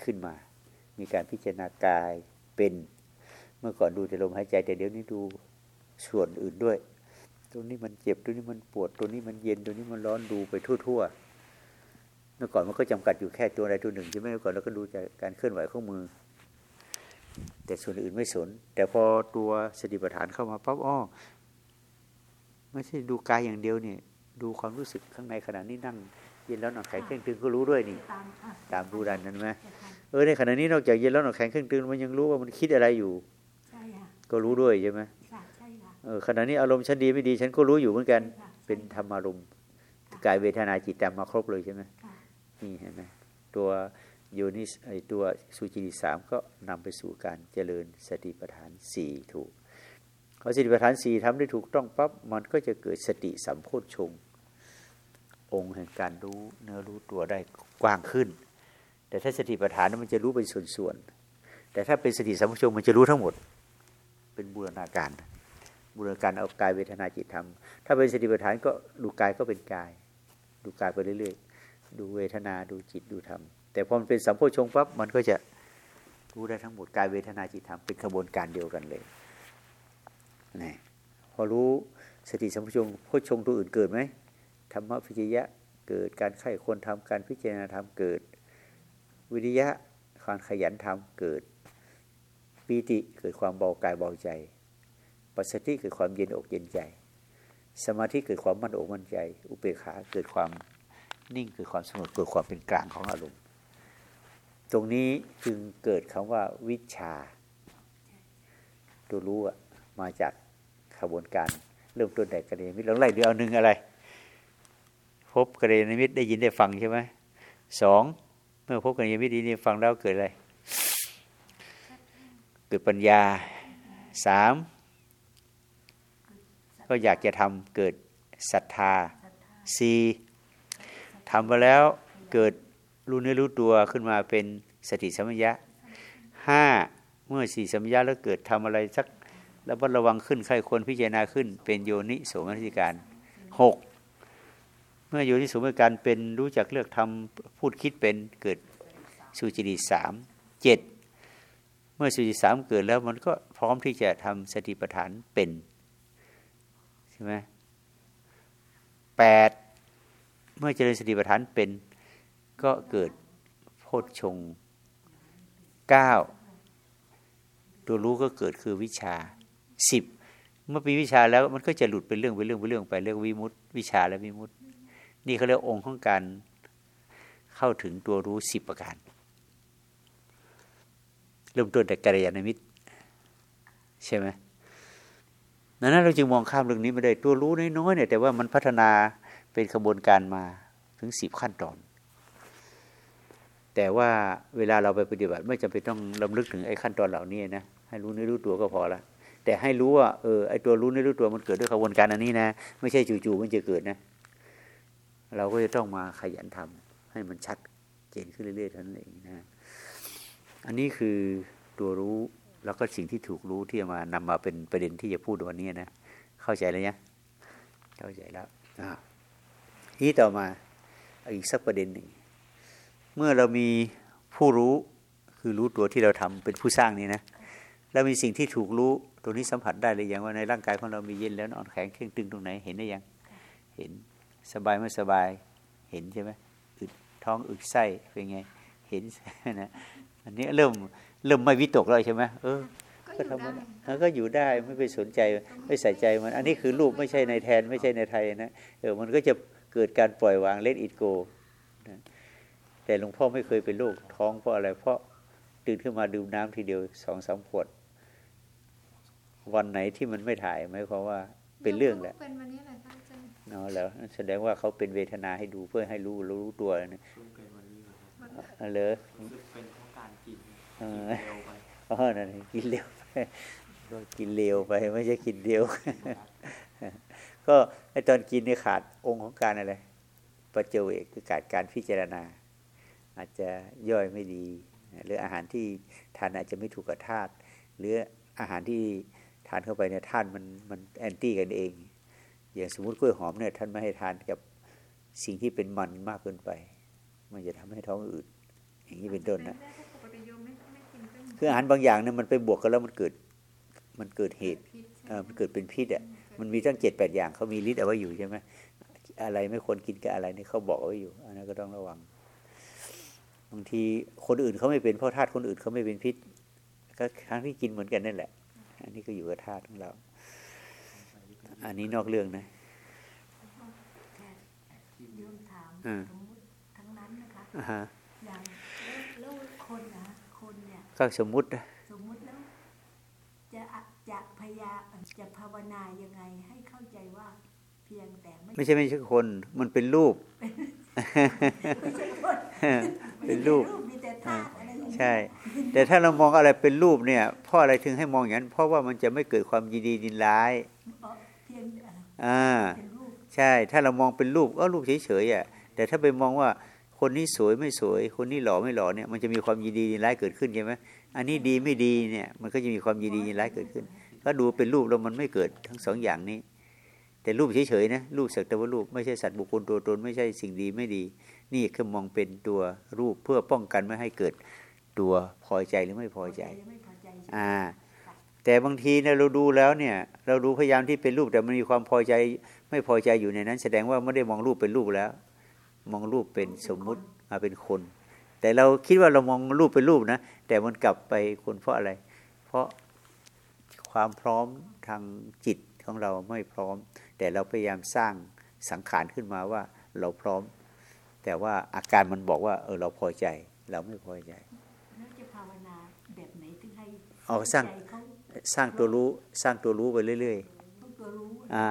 ขึ้นมา มีการพิจารณากายเป็น เมื่อก่อนดูแต่ลมหายใจแต่เดี๋ยวนี้ดูส่วนอื่นด้วย ตรงนี้มันเจ็บตรงนี้มันปวดตรงนี้มันเย็นตรงนี้มันร้อนดูไปทั่วๆเมื่อก่อนมันก็จำกัดอยู่แค่ตัวใดตัวหนึ่งใช่ไหมเมื่อก่อนเราก็ดูจากการเคลื่อนไหวของมือ แต่ส่วนอื่นไม่สน แต่พอตัวสติปัฏฐานเข้ามาปั๊บอ้อไม่ใช่ดูกายอย่างเดียวเนี่ยดูความรู้สึกข้างในขณะนี้นั่งเย็นแล้วหนักแข็งเคร่งตึงก็รู้ด้วยนี่ ตามอะตามรู้ดันนั้นไหมใช่ค่ะเออในขณะนี้นอกจากเย็นแล้วหนักแข็งเคร่งตึงมันยังรู้ว่ามันคิดอะไรอยู่ใช่ค่ะก็รู้ด้วยใช่ไหม ขณะนี้อารมณ์ฉันดีไม่ดี ฉันก็รู้อยู่เหมือนกันค่ะเป็นธรรมารมณ์กายเวทนาจิตตามมาครบเลยใช่ไหมค่ะนี่เห็นไหมตัวโยนิสไอตัวสุจิริสามก็นำไปสู่การเจริญสติปัฏฐานสี่ถูกพอสติปัฏฐานสี่ทำได้ถูกต้องปั๊บมันก็จะเกิดสติสัมโพชฌงค์องค์แห่งการรู้เนื้อรู้ตัวได้กว้างขึ้น แต่ถ้าสติปัฏฐานนั้นมันจะรู้เป็นส่วนๆแต่ถ้าเป็นสติสัมโพชฌงค์มันจะรู้ทั้งหมด เป็นบูรณาการ บูรณาการเอากายเวทนาจิตธรรม ถ้าเป็นสติปัฏฐานก็ดูกายก็เป็นกาย ดูกายไปเรื่อยๆ ดูเวทนาดูจิตดูธรรม แต่พอมันเป็นสัมโพชงปั๊บมันก็จะรู้ได้ทั้งหมดกายเวทนาจิตธรรมเป็นขบวนการเดียวกันเลยนี่พอรู้สติสัมโพชงโพชงตัวอื่นเกิดไหมธรรมวิจยะเกิดการไข้ควรทำการพิจารณาธรรมเกิด วิริยะความขยันทำเกิดปีติเกิดความเบากายเบาใจ ปัสติเกิดความเย็นอกเย็นใจ สมาธิเกิดความมั่นอกมั่นใจ อุเบกขาเกิดความนิ่งเกิดความสงบเกิดความเป็นกลางของอารมณ์ ตรงนี้จึงเกิดคำว่าวิชาตัวรู้มาจากขบวนการเริ่มต้นแต่กระเดมิตรลองไล่ดูเอาหนึ่งอะไร พบกระเดนิมิตได้ยินได้ฟังใช่ไหมสองเมื่อพบกระเดนิมิตได้ฟังแล้วเกิดอะไร เกิดปัญญาสาม ก็อยากจะทำเกิดศรัทธาสี่ทำไปแล้วเกิดรู้เนื้อรู้ตัวขึ้นมาเป็นสติสัมปชัญญะห้าเมื่อสี่สัมปชัญญะแล้วเกิดทำอะไรสักระมัดระวังขึ้นใครควรพิจารณาขึ้น เป็นโยนิโสมนสิการหกเมื่อโยนิโสมนสิการเป็นรู้จักเลือกทำพูดคิดเป็นเกิดสุจริตสามเจ็ดเมื่อสุจริตสามเกิดแล้วมันก็พร้อมที่จะทำสติปัฏฐานเป็นใช่ไหมแปดเมื่อเจริญสติปัฏฐานเป็น ก็เกิดโพชฌงเก้าตัวรู้ก็เกิดคือวิชาสิบเมื่อมีวิชาแล้วมันก็จะหลุดเป็นเรื่องเป็นเรื่องเป็นเรื่องไปเรื่องวิมุตติวิชาและวิมุตติ นี่เขาเรียกองค์ของการเข้าถึงตัวรู้สิบประการเริ่มต้นแต่กัลยาณมิตรใช่ไหม ดังนั้นเราจึงมองข้ามเรื่องนี้ไม่ได้ตัวรู้น้อยๆเนี่ยแต่ว่ามันพัฒนาเป็นขบวนการมาถึงสิบขั้นตอน แต่ว่าเวลาเราไปปฏิบัติไม่จำเป็นต้องลำลึกถึงไอ้ขั้นตอนเหล่านี้นะให้รู้นรู้ตัวก็พอละแต่ให้รู้ว่าเออไอ้ตัวรู้นรู้ตัวมันเกิดด้วยขบวนการอันนี้นะ ไม่ใช่จู่ๆมันจะเกิดนะ เราก็จะต้องมาขยันทำให้มันชัดเจนขึ้นเรื่อยๆเท่านั้นเองนะ อันนี้คือตัวรู้ แล้วก็สิ่งที่ถูกรู้ที่จะมานำมาเป็นประเด็นที่จะพูดวันนี้นะ เข้าใจแล้วยังเข้าใจแล้วอ่าทีต่อมาอีกสักประเด็นหนึ่งเมื่อเรามีผู้รู้คือรู้ตัวที่เราทำเป็นผู้สร้างนี่นะเรามีสิ่งที่ถูกรู้ตัวนี้สัมผัสได้เลยยังว่าในร่างกายของเรามีเย็นแล้วอ่อนแข็งเข่งตึงตรงไหนเห็นได้ยัง เห็นสบายไม่สบายเห็นใช่ไหมอึดท้องอึดไส้เป็นไง เห็นนะอันนี้เริ่ม เริ่มไม่วิตกแล้วใช่ไหมเออ ก็อก็ยู่ทำมันได้เออก็อยู่ได้ไม่ไปสนใจไม่ใส่ใจมัน อันนี้คือรูปไม่ใช่ในแทนไม่ใช่ในไทยนะเออมันก็จะเกิดการปล่อยวางเล t อิ go นะแต่หลวงพ่อไม่เคยเป็นโรคท้องเพราะอะไร เพราะตื่นขึ้นมาดื่มน้ำทีเดียวสองสามขวด วันไหนที่มันไม่ถ่ายหมายความว่าเป็นเรื่องแหละเป็นวันนี้แหละท่านอาจารย์เนาะแล้วแสดงว่าเขาเป็นเวทนาให้ดูเพื่อให้รู้รู้ตัวนะเพิ่งเป็นวันนี้เหรอครับเออเลยรู้สึก เออเออนั่นกินเร็วไปกินเร็วไปไม่ใช่กินเร็วก็ไอตอนกินเนี่ยขาดองค์ของการอะไรปัจเจเวกคือขาดการพิจารณา อาจจะย่อยไม่ดี หรืออาหารที่ทานอาจจะไม่ถูกกับธาตุหรืออาหารที่ทานเข้าไปเนี่ยธาตุมันมันแอนตี้กันเอง อย่างสมมติกล้วยหอมเนี่ยท่านไม่ให้ทานกับสิ่งที่เป็นมันมากเกินไป มันจะทำให้ท้องอืดอย่างนี้เป็นต้นนะ คืออาหารบางอย่างเนี่ยมันไปบวกกันแล้วมันเกิด มันเกิดเหตุพิษเออมันเกิดเป็นพิษอะมันมีตั้งเจ็ดแปดอย่างเขามีฤทธิ์เอาไว้อยู่ใช่ไหมอะไรไม่ควรกินกับอะไรนี่เขาบอกเอาไว้อยู่ อันนั้นก็ต้องระวังบางทีคนอื่นเขาไม่เป็นเพราะธาตุคนอื่นเขาไม่เป็นพิษ ก็ทั้งที่กินเหมือนกันนั่นแหละ อันนี้ก็อยู่กับธาตุของเรา อันนี้นอกเรื่องนะแค่โยมถามอ่า ก็สมมุตินะสมมุติแล้วจะอะจะพยาจะภาวนายังไง ให้เข้าใจว่าเพียงแต่ไม่ไม่ใช่ไม่ใช่คนมันเป็นรูปไม่ใช่คนเป็นรูปมีแต่ธาตุอะไรอย่างเงี้ยใช่ แต่ถ้าเรามองอะไรเป็นรูปเนี่ยเพราะอะไรถึงให้มองอย่างนั้น เพราะว่ามันจะไม่เกิดความยินดียินร้ายอ๋อเพียงเอ่ออ่าเป็นรูปใช่ ถ้าเรามองเป็นรูปก็รูปเฉยๆอะแต่ถ้าไปมองว่า คนนี้สวยไม่สวย คนนี้หล่อไม่หล่อเนี่ยมันจะมีความยินดียินร้ายเกิดขึ้นใช่ไหมอันนี้ดีไม่ดีเนี่ยมันก็จะมีความยินดียินร้ายเกิดขึ้น ก็ดูเป็นรูปแล้วมันไม่เกิดทั้งสองอย่างนี้ แต่รูปเฉยๆนะรูปสักแต่ว่ารูปไม่ใช่สัตว์บุคคลตัวตนไม่ใช่สิ่งดีไม่ดี นี่คือมองเป็นตัวรูปเพื่อป้องกันไม่ให้เกิดตัวพอใจหรือไม่พอใจหรือไม่พอใจใช่ไหมอ่าแต่บางทีเนี่ยเราดูแล้วเนี่ย เราดูพยายามที่เป็นรูปแต่มันมีความพอใจไม่พอใจอยู่ในนั้น แสดงว่าไม่ได้มองรูปเป็นรูปแล้ว มองรูปเป็นสมมุติมาเป็นคน แต่เราคิดว่าเรามองรูปเป็นรูปนะ แต่มันกลับไปคนเพราะอะไร เพราะความพร้อมทางจิตของเราไม่พร้อม แต่เราพยายามสร้างสังขารขึ้นมาว่าเราพร้อม แต่ว่าอาการมันบอกว่า เออเราพอใจ เราไม่พอใจแล้วจะภาวนาแบบไหนถึงให้เอาสร้างใจเขาสร้างตัวรู้สร้างตัวรู้ไปเรื่อยๆต้องตัวรู้อ่า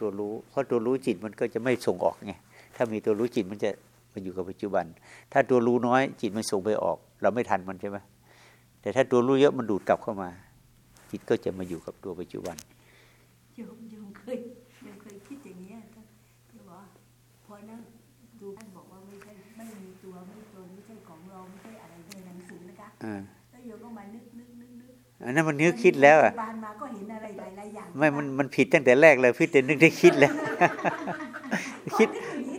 ตัวรู้ เพราะตัวรู้จิตมันก็จะไม่ส่งออกไง ถ้ามีตัวรู้จิตมันจะมาอยู่กับปัจจุบัน ถ้าตัวรู้น้อยจิตมันส่งไปออก เราไม่ทันมันใช่ไหมแต่ถ้าตัวรู้เยอะมันดูดกลับเข้ามา จิตก็จะมาอยู่กับตัวปัจจุบันโยมโยมเคยโยมเคยคิดอย่างนี้ยท่านที่บอกว่าพอนั่งดูท่านบอกว่าไม่ใช่ไม่มีตัวไม่ตนไม่ใช่ของเราไม่ใช่อะไรในหนังสือนะคะอ่าแล้วโยมก็มานึกนึกนึกนึกอันนั้นมันนึกคิดแล้วอะบานมาก็เห็นอะไรหลายๆอย่างไม่มันมันผิดตั้งแต่แรกเลยพี่แต่นึกได้คิดแล้วคิด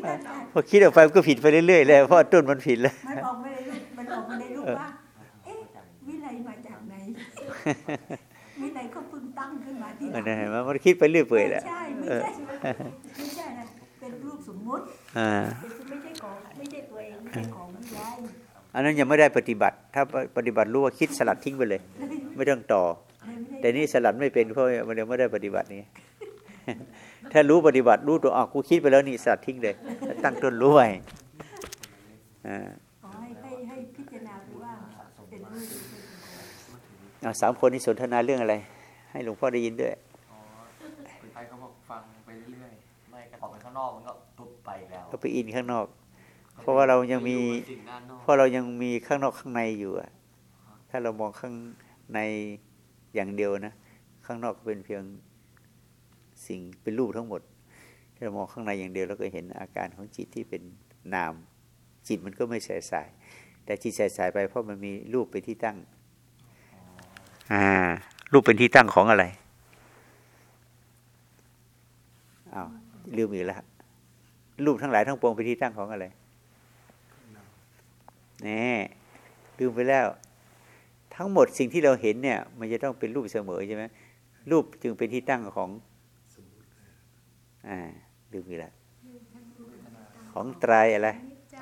พอนึกอย่างนี้ท่านอะพอคิดออกไปมันก็ผิดไปเรื่อยๆแล้วเพราะต้นมันผิดแล้วมันออกมาในรูปมันออกมาในรูปว่าเอ๊ะวิไลมาจากไหนวิไลก็เพิ่งตั้งขึ้นมาที่หเอลัองนั่นเห็นไหมมันคิดไปเรื่อยเปื่อยแหไม่ละใช่ไม่เออใช่ไม่ใช่นะเป็นรูปสมมุติอ่าไม่ใช่ของไม่ใช่ตัวเองไม่ใช่ของวิไลอันนั้นยังไม่ได้ปฏิบัติ ถ้าปฏิบัติรู้ว่าคิดสลัดทิ้งไปเลย ไม่ต้องต่อ แต่นี่สลัดไม่เป็นเพราะมันยังไม่ได้ปฏิบัตินี่ ถ้ารู้ปฏิบัติรู้ตัวอะกูคิดไปแล้วนี่สลัดทิ้งเลย ตั้งต้นรู้ไว้อ่าขอให้ให้ให้พิจารณาดูว่าเป็นรูปหรือเป็นของเอาสามคนนี้สนทนาเรื่องอะไร ให้หลวงพ่อได้ยินด้วยอ๋อไปเขาบอกฟังไปเรื่อยๆไม่ก็ออกไปข้างนอกมันก็ปุ๊บไปอีกแล้วเราไปอินข้างนอก เพราะว่าเรายังมีไปอยู่สิ่งด้านนอกเพราะเรายังมีข้างนอกข้างในอยู่อะถ้าเรามองข้างในอย่างเดียวนะ ข้างนอกก็เป็นเพียง สิ่งเป็นรูปทั้งหมดถ้าเรามองข้างในอย่างเดียวเราก็เห็นอาการของจิตที่เป็นนาม จิตมันก็ไม่ใส่สาย แต่จิตใส่สายไปเพราะมันมีรูปเป็นที่ตั้ง อ่า รูปเป็นที่ตั้งของอะไรอ้าวลืมอีกแล้วรูปทั้งหลายทั้งปวงเป็นที่ตั้งของอะไรแน่ลืมไปแล้ว ทั้งหมดสิ่งที่เราเห็นเนี่ย มันจะต้องเป็นรูปเสมอใช่ไหมรูปจึงเป็นที่ตั้งของ อ่าลืมไปแล้วของไตรอะไรใจ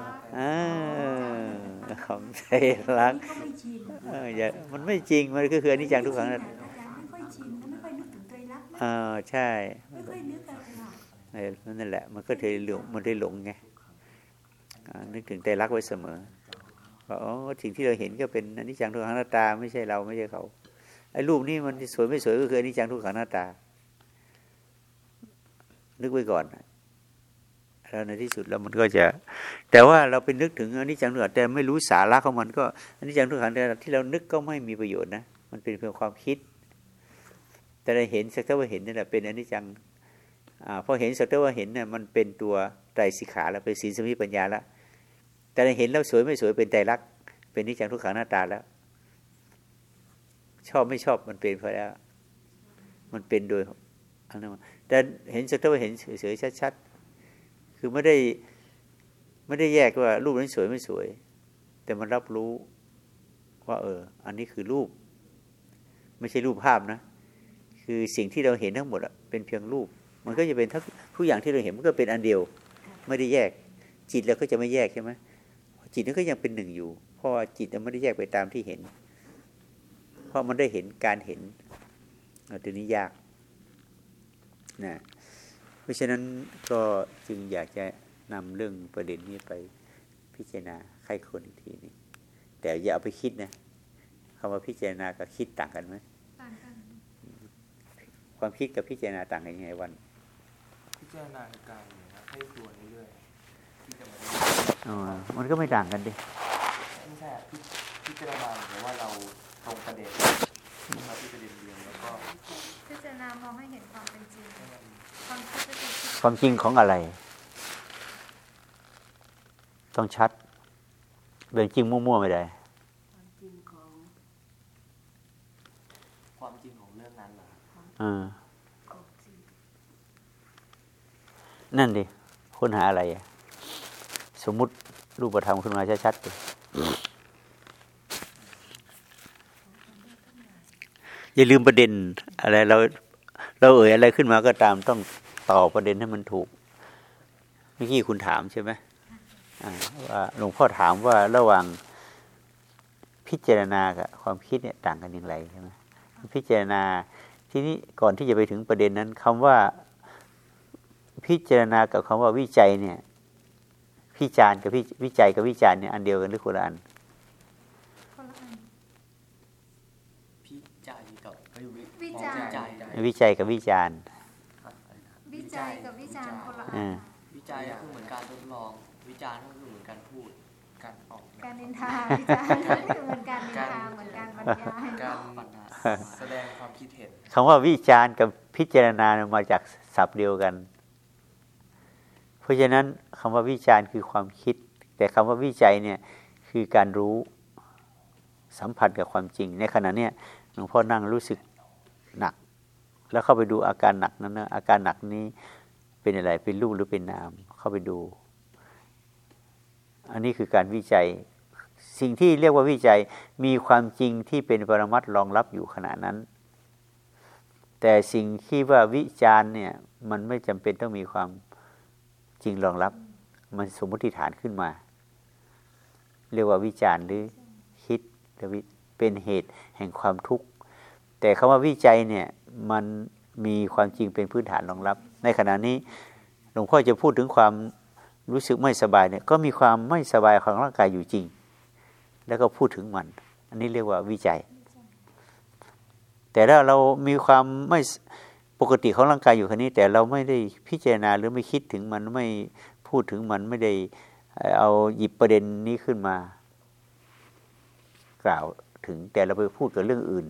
รักอ่าของไตรลักษณ์ก็ไม่ชินเอออย่ามันไม่จริง มันก็คืออนิจจังทุกขังนะอาจารย์ไม่ค่อยชินไม่ค่อยนึกถึงไตรลักษณ์เออใช่ไม่ค่อยนึกอะค่ะเออนั่นแหละ มันก็เลยหลงมันได้หลงไงอ่านึกถึงไตรลักษณ์ไว้เสมอว่าอ๋อสิ่งที่เราเห็นก็เป็นอนิจจังทุกขังหน้าตา ไม่ใช่เราไม่ใช่เขาไอ้รูปนี้มันสวยไม่สวยก็คืออนิจจังทุกขังหน้าตา นึกไว้ก่อนแล้วในที่สุดแล้วมันก็จะ แต่ว่าเราไปนึกถึงอนิจจังทุกขังแต่ไม่รู้สาระของมันก็อนิจจังทุกขังแต่ที่เรานึกก็ไม่มีประโยชน์นะมันเป็นเพียงความคิด แต่เราเห็นสักแต่าว่าเห็นนี่แหละเป็นอนิจจังอ่าพอเห็นสักแต่าว่าเห็นเนี่ยมันเป็นตัวไตรสิกขาแล้วเป็นศีลสมิปัญญาแล้วแต่เราเห็นแล้วสวยไม่สวยเป็นไตรลักษณ์เป็นอนิจจังทุกขังหน้าตาแล้ว ชอบไม่ชอบมันเป็นไปแล้ว มันเป็นโดยอันนั้น แต่เห็นสักแต่ว่าเห็นเฉยๆชัดๆคือไม่ได้ไม่ได้แยกว่ารูปนั้นสวยไม่สวย แต่มันรับรู้ว่า เออ อันนี้คือรูป ไม่ใช่รูปภาพนะ คือสิ่งที่เราเห็นทั้งหมดอะเป็นเพียงรูป มันก็จะเป็นทั้งทุกอย่างที่เราเห็นมันก็เป็นอันเดียว ไม่ได้แยก จิตเราก็จะไม่แยกใช่ไหมจิตนั้นก็ยังเป็นหนึ่งอยู่เพราะจิตมันไม่ได้แยกไปตามที่เห็น เพราะมันได้เห็นการเห็นอาตัวนี้ยาก นะเพราะฉะนั้นก็จึงอยากจะนำเรื่องประเด็นนี้ไปพิจารณาใครคนอีกทีหนึงแต่อย่าเอาไปคิดนะคำว่าพิจารณากับคิดต่างกันไหมต่างกัน ความคิดกับพิจารณาต่างกันยังไงวัน พิจารณาในการอย่างเงี้ยให้ตัวเรื่อยๆที่จะมาอ๋อมันก็ไม่ต่างกันดิไม่ใช่อะพิพิจารณาเหมือนว่าเราตรงประเด็นมาที่ประเด็นเดียวแล้วก็ พิจารณามองให้เห็นความเป็นจริงให้มันความคิดก็คือคิดความจริงของอะไร ต้องชัดเรื่องจริงมั่วๆไม่ได้ความจริงของความจริงของเรื่องนั้นเหรออ่าของจริงนั่นดิค้นหาอะไรอะสมมุติรูปธรรมขึ้นมาชัดๆดิ อย่าลืมประเด็นอะไรเราเราเอ่ยอะไรขึ้นมาก็ตามต้องตอบประเด็นให้มันถูกเมื่อกี้คุณถามใช่ไหมว่าหลวงพ่อถามว่าระหว่างพิจารณากับความคิดเนี่ยต่างกันอย่างไรใช่ไหมพิจารณาทีนี้ก่อนที่จะไปถึงประเด็นนั้นคำว่าพิจารณากับคำว่าวิจัยเนี่ยพิจารณ์กับพิวิจัยกับวิจารณ์เนี่ยอันเดียวกันหรือคนละอัน พิจัยกับไม่วิ วิ จัยวิจัยวิจัยกับวิจารณ์วิจัยกับวิจารณ์คนละอัอ่านวิจัยก็คือเหมือนการทดลอง วิจารณ์ก็คือเหมือนการพูด การออก การนินทาวิจารณ์ก็คือเหมือนการนินทาเหมือนการบรรยายการแสดงความคิดเห็นคำว่าวิจารณ์กับพิจารณาเนี่ยมาจากศัพท์เดียวกัน เพราะฉะนั้นคำว่าวิจารณ์คือความคิด แต่คำว่าวิจัยเนี่ยคือการรู้สัมผัสกับความจริง ในขณะเนี้ยหลวงพ่อนั่งรู้สึก หนัก แล้วเข้าไปดูอาการหนักนั้นนะอาการหนักนี้เป็นอะไรเป็นรูปหรือเป็นนาม เข้าไปดู อันนี้คือการวิจัย สิ่งที่เรียกว่าวิจัยมีความจริงที่เป็นปรมัตถ์รองรับอยู่ขณะนั้น แต่สิ่งที่ว่าวิจารณ์เนี่ยมันไม่จำเป็นต้องมีความจริงรองรับ มันสมมติฐานขึ้นมา เรียกว่าวิจารณ์หรือคิดหรือวิเป็นเหตุแห่งความทุกข์ แต่คำว่าวิจัยเนี่ยมันมีความจริงเป็นพื้นฐานรองรับ ในขณะนี้หลวงพ่อจะพูดถึงความรู้สึกไม่สบายเนี่ยก็มีความไม่สบายของร่างกายอยู่จริง แล้วก็พูดถึงมัน อันนี้เรียกว่าวิจัย แต่ถ้าเรามีความไม่ปกติของร่างกายอยู่แค่นี้ แต่เราไม่ได้พิจารณาหรือไม่คิดถึงมันไม่พูดถึงมันไม่ได้เอาหยิบประเด็นนี้ขึ้นมา กล่าวถึงแต่เราไปพูดกับเรื่องอื่น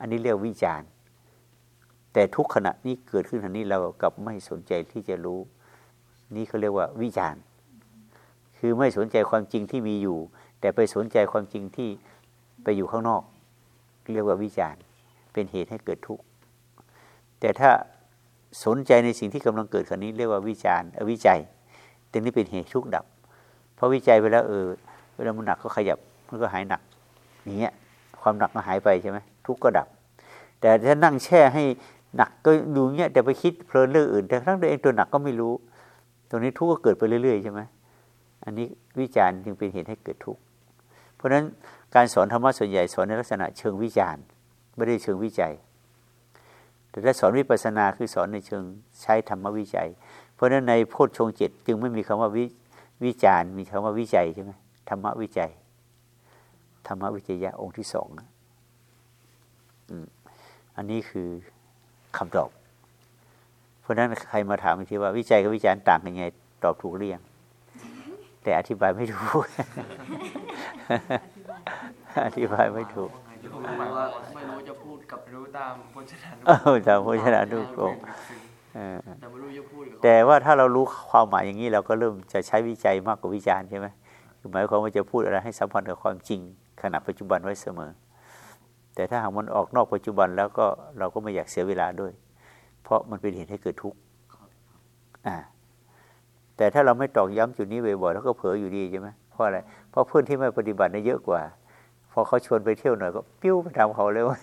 อันนี้เรียกวิจารณ์ แต่ทุกขณะนี้เกิดขึ้นทันนี้เรากลับไม่สนใจที่จะรู้ นี่เขาเรียกว่าวิจารณ์ คือไม่สนใจความจริงที่มีอยู่ แต่ไปสนใจความจริงที่ไปอยู่ข้างนอก เรียกว่าวิจารณ์ เป็นเหตุให้เกิดทุกข์แต่ถ้าสนใจในสิ่งที่กำลังเกิดขณะนี้เรียกว่าวิจารณ์วิจัยตรงนี้เป็นเหตุทุกข์ดับพอวิจัยไปแล้วเออเวลามันหนักก็ขยับมันก็หายหนักอย่างเงี้ยความหนักก็หายไปใช่ไหม ทุกข์ก็ดับ แต่ถ้านั่งแช่ให้หนักก็ดูเงี้ยแต่ไปคิดเพลินเรื่องอื่น แต่ทั้งตัวเองตัวหนักก็ไม่รู้ ตรงนี้ทุกข์ก็เกิดไปเรื่อยๆใช่ไหมอันนี้วิจารณ์จึงเป็นเหตุให้เกิดทุกข์เพราะฉะนั้นการสอนธรรมะส่วนใหญ่สอนในลักษณะเชิงวิจารณ์ ไม่ได้เชิงวิจัย แต่ถ้าสอนวิปัสสนาคือสอนในเชิงใช้ธรรมวิจัย เพราะฉะนั้นในโพชฌงเจ็ดจึงไม่มีคำว่าวิวิจารณ์ มีคำว่าวิจัยใช่ไหมธรรมวิจัยธรรมวิจยะองค์ที่สอง อันนี้คือคำตอบ เพราะฉะนั้นใครมาถามทีว่าวิจัยกับวิจารณ์ต่างกันยังไง ตอบถูกเรียง แต่อธิบายไม่ถูก อธิบายไม่ถูกไม่รู้ว่าไม่รู้จะพูดกับรู้ตามพจนานุเออตามพจนานุกรมเออแต่ไม่รู้จะพูดกับแต่ว่าถ้าเรารู้ความหมายอย่างนี้เราก็เริ่มจะใช้วิจัยมากกว่าวิจารณ์ใช่ไหมคือหมายความว่าจะพูดอะไรให้สัมพันธ์กับความจริงขณะปัจจุบันไว้เสมอ แต่ถ้าหากมันออกนอกปัจจุบันแล้วก็เราก็ไม่อยากเสียเวลาด้วย เพราะมันเป็นเหตุให้เกิดทุกข์อ่าแต่ถ้าเราไม่ตอกย้ำจุดนี้บ่อยๆแล้วก็เผลออยู่ดีใช่ไหมเพราะอะไร เพราะเพื่อนที่ไม่ปฏิบัติได้เยอะกว่า พอเขาชวนไปเที่ยวหน่อยก็ปิ้วไปทำเขาเลยว่า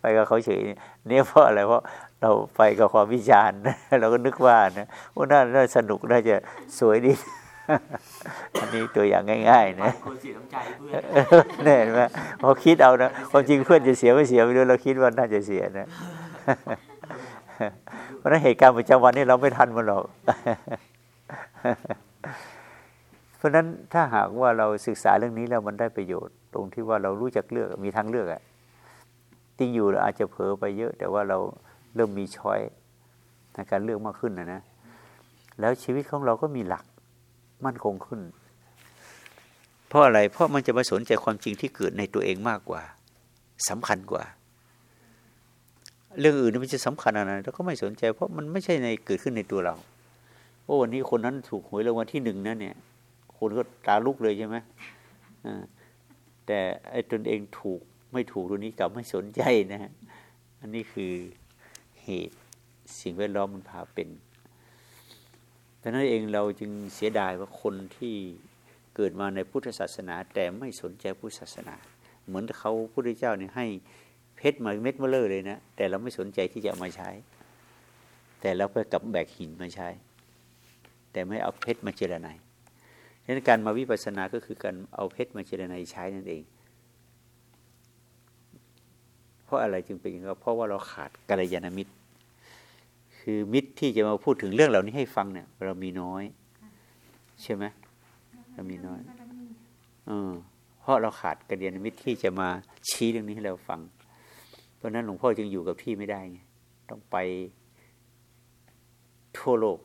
ไปกับเขาเฉยเนี่ยเพราะอะไรเพราะเราไปกับความวิจารณ์เราก็นึกว่านะว่าน่าสนุกน่าจะสวยดี อันนี้ตัวอย่างง่ายๆนะคนเสียน้ำใจเพื่อนเนี่ยเห็นไหมพอคิดเอานะความจริงเพื่อนจะเสียไม่เสียไม่รู้เราคิดว่าน่าจะเสียนะเพราะฉะนั้นเหตุการณ์ประจำวันนี้เราไม่ทันมันหรอกเพราะฉะนั้นถ้าหากว่าเราศึกษาเรื่องนี้แล้วมันได้ประโยชน์ ตรงที่ว่าเรารู้จักเลือกมีทางเลือกอะจริงอยู่เราอาจจะเผลอไปเยอะ แต่ว่าเราเริ่มมีช้อยในการเลือกมากขึ้นนะนะแล้วชีวิตของเราก็มีหลัก มั่นคงขึ้น เพราะอะไร เพราะมันจะมาสนใจความจริงที่เกิดในตัวเองมากกว่าสำคัญกว่า เรื่องอื่นมันจะสำคัญอะไรเราก็ไม่สนใจ เพราะมันไม่ใช่ในเกิดขึ้นในตัวเราโอ้วันนี้คนนั้นถูกหวยรางวัลที่หนึ่งนะเนี่ย คนก็ตาลุกเลยใช่ไหมแต่ไอ้ตนเองถูกไม่ถูกตัวนี้กลับไม่สนใจนะฮะอันนี้คือเหตุสิ่งแวดล้อมมันพาเป็น ดังนั้นเองเราจึงเสียดายว่าคนที่เกิดมาในพุทธศาสนา แต่ไม่สนใจพุทธศาสนา เหมือนเขาพระพุทธเจ้าเนี่ยให้เพชรมาเม็ดเมลเลอร์เลยนะ แต่เราไม่สนใจที่จะามาใช้ แต่เราไปกับแบกหินมาใช้ แต่ไม่เอาเพชรมาเจรไนดังนั้นการมาวิปัสสนาก็คือการเอาเพชรมาเจรไนใช้นั่นเอง เพราะอะไรจึงเป็นอย่างนั้นเพราะว่าเราขาดกัลยาณมิตร คือมิตรที่จะมาพูดถึงเรื่องเหล่านี้ให้ฟังเนี่ย เรามีน้อย ใช่ไหมเรามีน้อยเออเพราะเราขาดกัลยาณมิตรที่จะมาชี้เรื่องนี้ให้เราฟัง เพราะนั้นหลวงพ่อจึงอยู่กับที่ไม่ได้ไงต้องไปทั่วโลก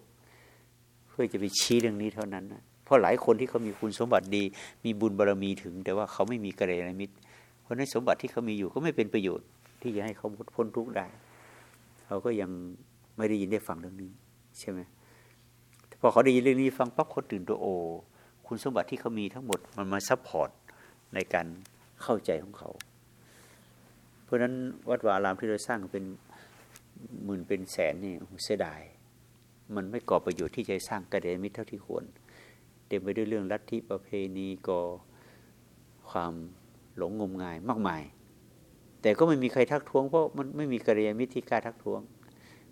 เพื่อจะไปชี้เรื่องนี้เท่านั้นนะเพราะหลายคนที่เขามีคุณสมบัติดี มีบุญบารมีถึง แต่ว่าเขาไม่มีกัลยาณมิตร เพราะนั้นสมบัติที่เขามีอยู่ก็ไม่เป็นประโยชน์ที่จะให้เขาพ้นทุกข์ได้ เขาก็ยัง ไม่ได้ยินได้ฟังเรื่องนี้ ใช่ไหมพอเขาได้ยินเรื่องนี้ฟังปั๊บเขาตื่นตัวโอ คุณสมบัติที่เขามีทั้งหมดมันมา supportในการเข้าใจของเขา เพราะฉะนั้นวัดวาอารามที่เราสร้างเป็นหมื่นเป็นแสนนี่เสียดาย มันไม่ก่อประโยชน์ที่จะสร้างกระเดมิตรเท่าที่ควร เต็มไปด้วยเรื่องลัทธิประเพณีก่อความหลงงมงายมากมาย แต่ก็ไม่มีใครทักท้วงเพราะมันไม่มีกระเดมิตรที่กล้าทักท้วง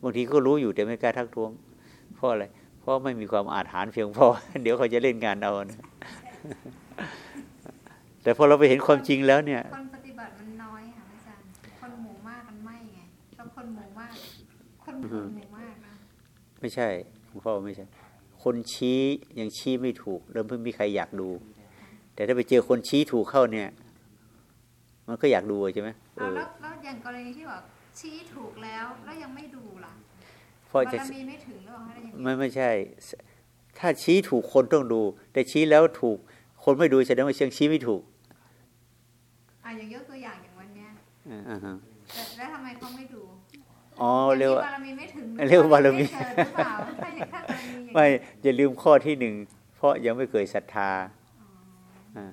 บางทีก็รู้อยู่แต่ไม่กล้าทักท้วง เพราะอะไร เพราะไม่มีความอาถรรพ์เพียงพอ เดี๋ยวเขาจะเล่นงานเอานะแต่พอเราไปเห็นความจริงแล้วเนี่ย คนปฏิบัติมันน้อยค่ะอาจารย์ คนหมู่มากมันไม่ไงแล้วคนหมู่มาก คนหมู่หมู่มากนะไม่ใช่หลวงพ่อไม่ใช่ คนชี้ยังชี้ไม่ถูก เริ่มเพิ่งมีใครอยากดู แต่ถ้าไปเจอคนชี้ถูกเข้าเนี่ย มันก็อยากดูใช่ไหมเอเอาอแล้วแล้วอย่างกรณีที่บอก ชี้ถูกแล้วแล้วยังไม่ดูล่ะเพราะบาจะรมีไม่ถึงหรือเปล่าคะอย่างนี้ไม่ไม่ใช่ ถ้าชี้ถูกคนต้องดู แต่ชี้แล้วถูกคนไม่ดูแสดงว่าเชียงชี้ไม่ถูกอะอย่างยกตัวอย่างอย่างวันเนี้ยอ่าอ่าฮะแต่แล้วทำไมเขาไม่ดูอ๋อเรียกว่าบารมีไม่ถึงเรียกว่าบารมีไเกิดหรือเปล่าถ้าอย่างถ้ากรณีอย่างนี้ไม่อย่าลืมข้อที่หนึ่งเพราะยังไม่เคยศรัทธาา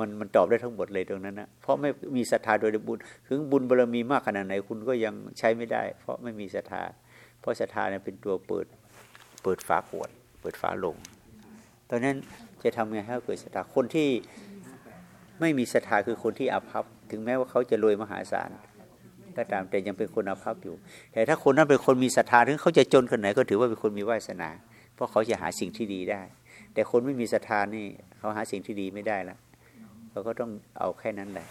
มันมันตอบได้ทั้งหมดเลยตรงนั้นนะเพราะไม่มีศรัทธาโดยบุญถึงบุญบารมีมากขนาดไหนคุณก็ยังใช้ไม่ได้ เพราะไม่มีศรัทธา เพราะศรัทธาเนี่ยเป็นตัวเปิดเปิดฝาขวด เปิดฝาลงตอนนั้นจะทำไงให้เกิดศรัทธาคนที่ไม่มีศรัทธาคือคนที่อาภัพ ถึงแม้ว่าเขาจะรวยมหาศาลก็ตามแต่ยังเป็นคนอาภัพอยู่ แต่ถ้าคนนั้นเป็นคนมีศรัทธาถึงเขาจะจนขนาดไหนก็ถือว่าเป็นคนมีวาสนา เพราะเขาจะหาสิ่งที่ดีได้ แต่คนไม่มีศรัทธานี่เขาหาสิ่งที่ดีไม่ได้ละ เขาก็ต้องเอาแค่นั้นแหละ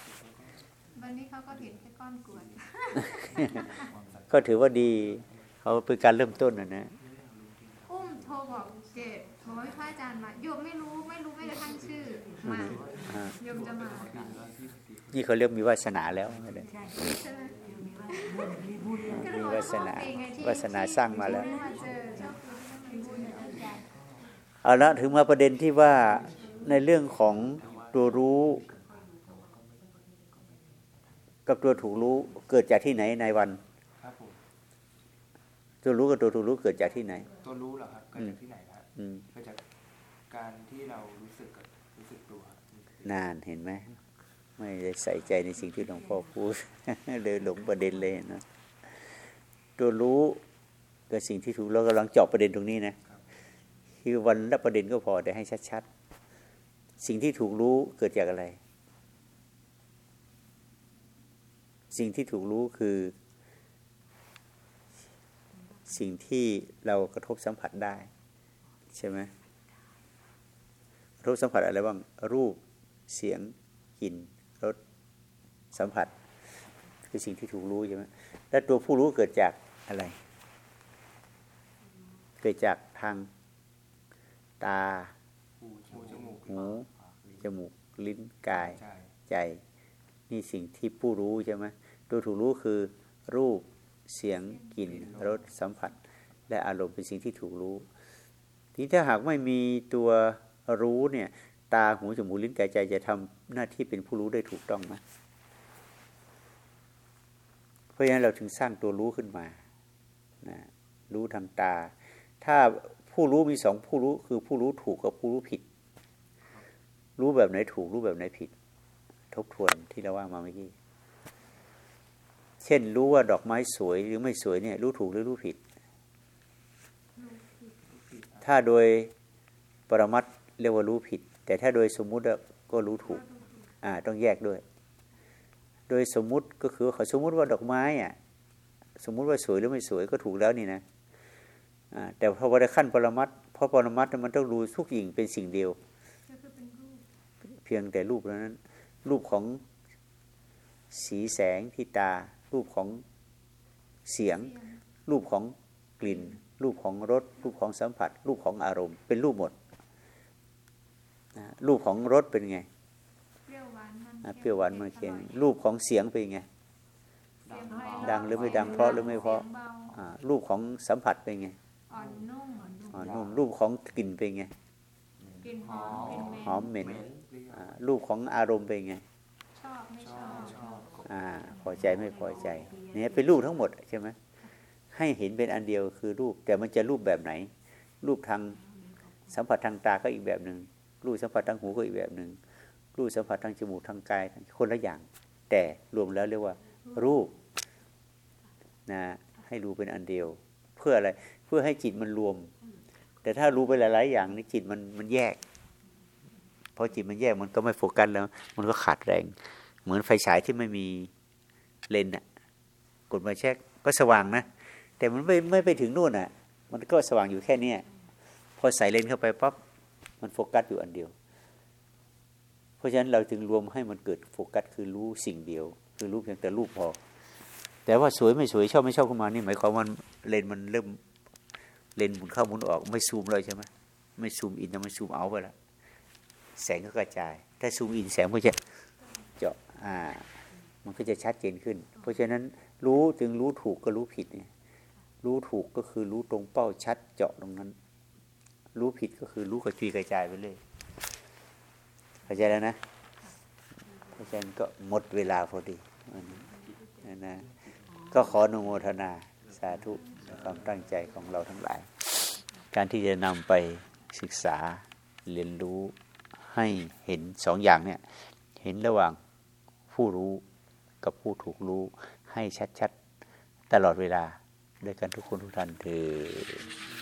วันนี้เขาก็เห็นแค่ก้อนกรวดก็ถือว่าดีเขาเป็นการเริ่มต้นนะนะอุ้มโทรบอกเกดบอกว่าพระอาจารย์มาโยมไม่รู้ไม่รู้ไม่กระทั่งชื่อมาอ่าโยมจะมานี่เขาเรียกมีวาสนาแล้วไม่ได้ใช่ใช่ไหมมีว่าบุญมีบุญเลยก็เลยมีบอกวาสนาโชคดีไงที่วาสนาสร้างมาแล้วที่มาเจอโชคดีที่ได้มาเจอเอาละถึงมาประเด็นที่ว่าในเรื่องของ ตัวรู้ กับตัวถูกรู้เกิดจากที่ไหนในวันครับผมตัวรู้กับตัวถูกรู้เกิดจากที่ไหน ตัวรู้เหรอครับเกิดจากที่ไหนครับอืมเกิดจากการที่เรารู้สึกกับรู้สึกตัวนานเห็นไหมไม่ได้ใส่ใจในสิ่งที่หลวงพ่อพูดเลยหลงประเด็นเลยนะตัวรู้กับสิ่งที่ถูกเรากำลังเจาะประเด็นตรงนี้นะคือวันละประเด็นก็พอแต่ให้ชัดๆ สิ่งที่ถูกรู้เกิดจากอะไร สิ่งที่ถูกรู้คือ สิ่งที่เรากระทบสัมผัสได้ ใช่ไหมกระทบสัมผัสอะไรบ้าง รูปเสียงกลิ่นรสสัมผัส คือสิ่งที่ถูกรู้ใช่ไหมแล้วตัวผู้รู้เกิดจากอะไร เกิดจากทางตาหูจมู หูจมูกลิ้นกายใจใจ นี่สิ่งที่ผู้รู้ใช่ไหมตัวถูกรู้คือรูปเสียงกลิ่นรสสัมผัส และอารมณ์เป็นสิ่งที่ถูกรู้ ทีนี้ถ้าหากไม่มีตัวรู้เนี่ยตาหูจมูกลิ้นกายใจจะทำหน้าที่เป็นผู้รู้ได้ถูกต้องไหมเพราะฉะนั้นเราถึงสร้างตัวรู้ขึ้นมานะรู้ทางตา ถ้าผู้รู้มีสองผู้รู้คือผู้รู้ถูกกับผู้รู้ผิด รู้แบบไหนถูก รู้แบบไหนผิด ทบทวนที่เราว่ามาเมื่อกี้ เช่น รู้ว่าดอกไม้สวยหรือไม่สวยเนี่ย รู้ถูกหรือรู้ผิด ถ้าโดยปรมัตเรียกว่ารู้ผิด แต่ถ้าโดยสมมุติก็รู้ถูก อ่า ต้องแยกด้วย โดยสมมุติก็คือเขาสมมุติว่าดอกไม้อะ สมมุติว่าสวยหรือไม่สวยก็ถูกแล้วนี่นะแต่พอวันขั้นปรมัตเพราะปรมัตมันต้องรู้ทุกอย่างเป็นสิ่งเดียว เพียงแต่รูปเท่านั้น รูปของสีแสงที่ตา รูปของเสียงเสียง รูปของกลิ่น รูปของรส รูปของสัมผัส รูปของอารมณ์ เป็นรูปหมดนะรูปของรสเป็นไงเปรี้ยวหวานมันอะเปรี้ยวหวานมันเค็มรูปของเสียงเป็นไงเสียงไพเะดังหรือไม่ดัง เพราะหรือไม่เพราะสียงบอ่ารูปของสัมผัสเป็นไง อ่อนนุ่มอ่านุ่มรูปของกลิ่นเป็นไงกลิ่นหอมกลิ่นเหม็น หอมเหม็นเหม็นเปรี้ยวอ่ารูปของอารมณ์เป็นไงชอบไม่ชชออบบชอบอ่าพอใจไม่พอใจเนี่ยเป็นรูปทั้งหมดใช่ไหมให้เห็นเป็นอันเดียวคือรูป แต่มันจะรูปแบบไหน รูปทางสัมผัสทางตาก็อีกแบบหนึ่งรูปสัมผัสทางหูก็อีกแบบหนึ่งรูปสัมผัสทางจมูกทางกายคนละอย่าง แต่รวมแล้วเรียกว่า รูปนะให้รู้เป็นอันเดียว เพื่ออะไรเพื่อให้จิตมันรวม แต่ถ้ารู้ไปหลาย ๆ อย่างนี่จิตมันมันแยก พอจิตมันแยกมันก็ไม่โฟกัสแล้ว มันก็ขาดแรง เหมือนไฟฉายที่ไม่มีเลนส์น่ะกดมาเช็คก็สว่างนะ แต่มันไม่ไม่ไปถึงนู่นน่ะมันก็สว่างอยู่แค่เนี้ยพอใส่เลนเข้าไปปั๊บมันโฟกัสอยู่อันเดียว เพราะฉะนั้นเราจึงรวมให้มันเกิดโฟกัสคือรู้สิ่งเดียว คือรู้เพียงแต่รูปพอ แต่ว่าสวยไม่สวยชอบไม่ชอบขึ้นมานี่หมายความว่าเลนมันเริ่มเลนหมุนเข้าหมุนออกไม่ซูมเลยใช่ไหมไม่ซูมอินแต่มันซูมเอาไปแล้ว แสงก็กระจาย ถ้าซูมอินแสงก็จะเจาะอ่า มันก็จะชัดเจนขึ้น เพราะฉะนั้นรู้จึงรู้ถูกก็รู้ผิดเนี่ยรู้ถูกก็คือรู้ตรงเป้าชัดเจาะตรงนั้น รู้ผิดก็คือรู้กระจุยกระจายไปเลยเข้าใจแล้วนะเพราะฉะนั้นก็หมดเวลาพอดีวันนี้นะก็ขออนุโมทนาสาธุความตั้งใจของเราทั้งหลาย การที่จะนำไปศึกษาเรียนรู้ ให้เห็นสองอย่างเนี่ยเห็นระหว่างผู้รู้กับผู้ถูกรู้ให้ชัดๆ ตลอดเวลาด้วยกันทุกคนทุกท่านเถอ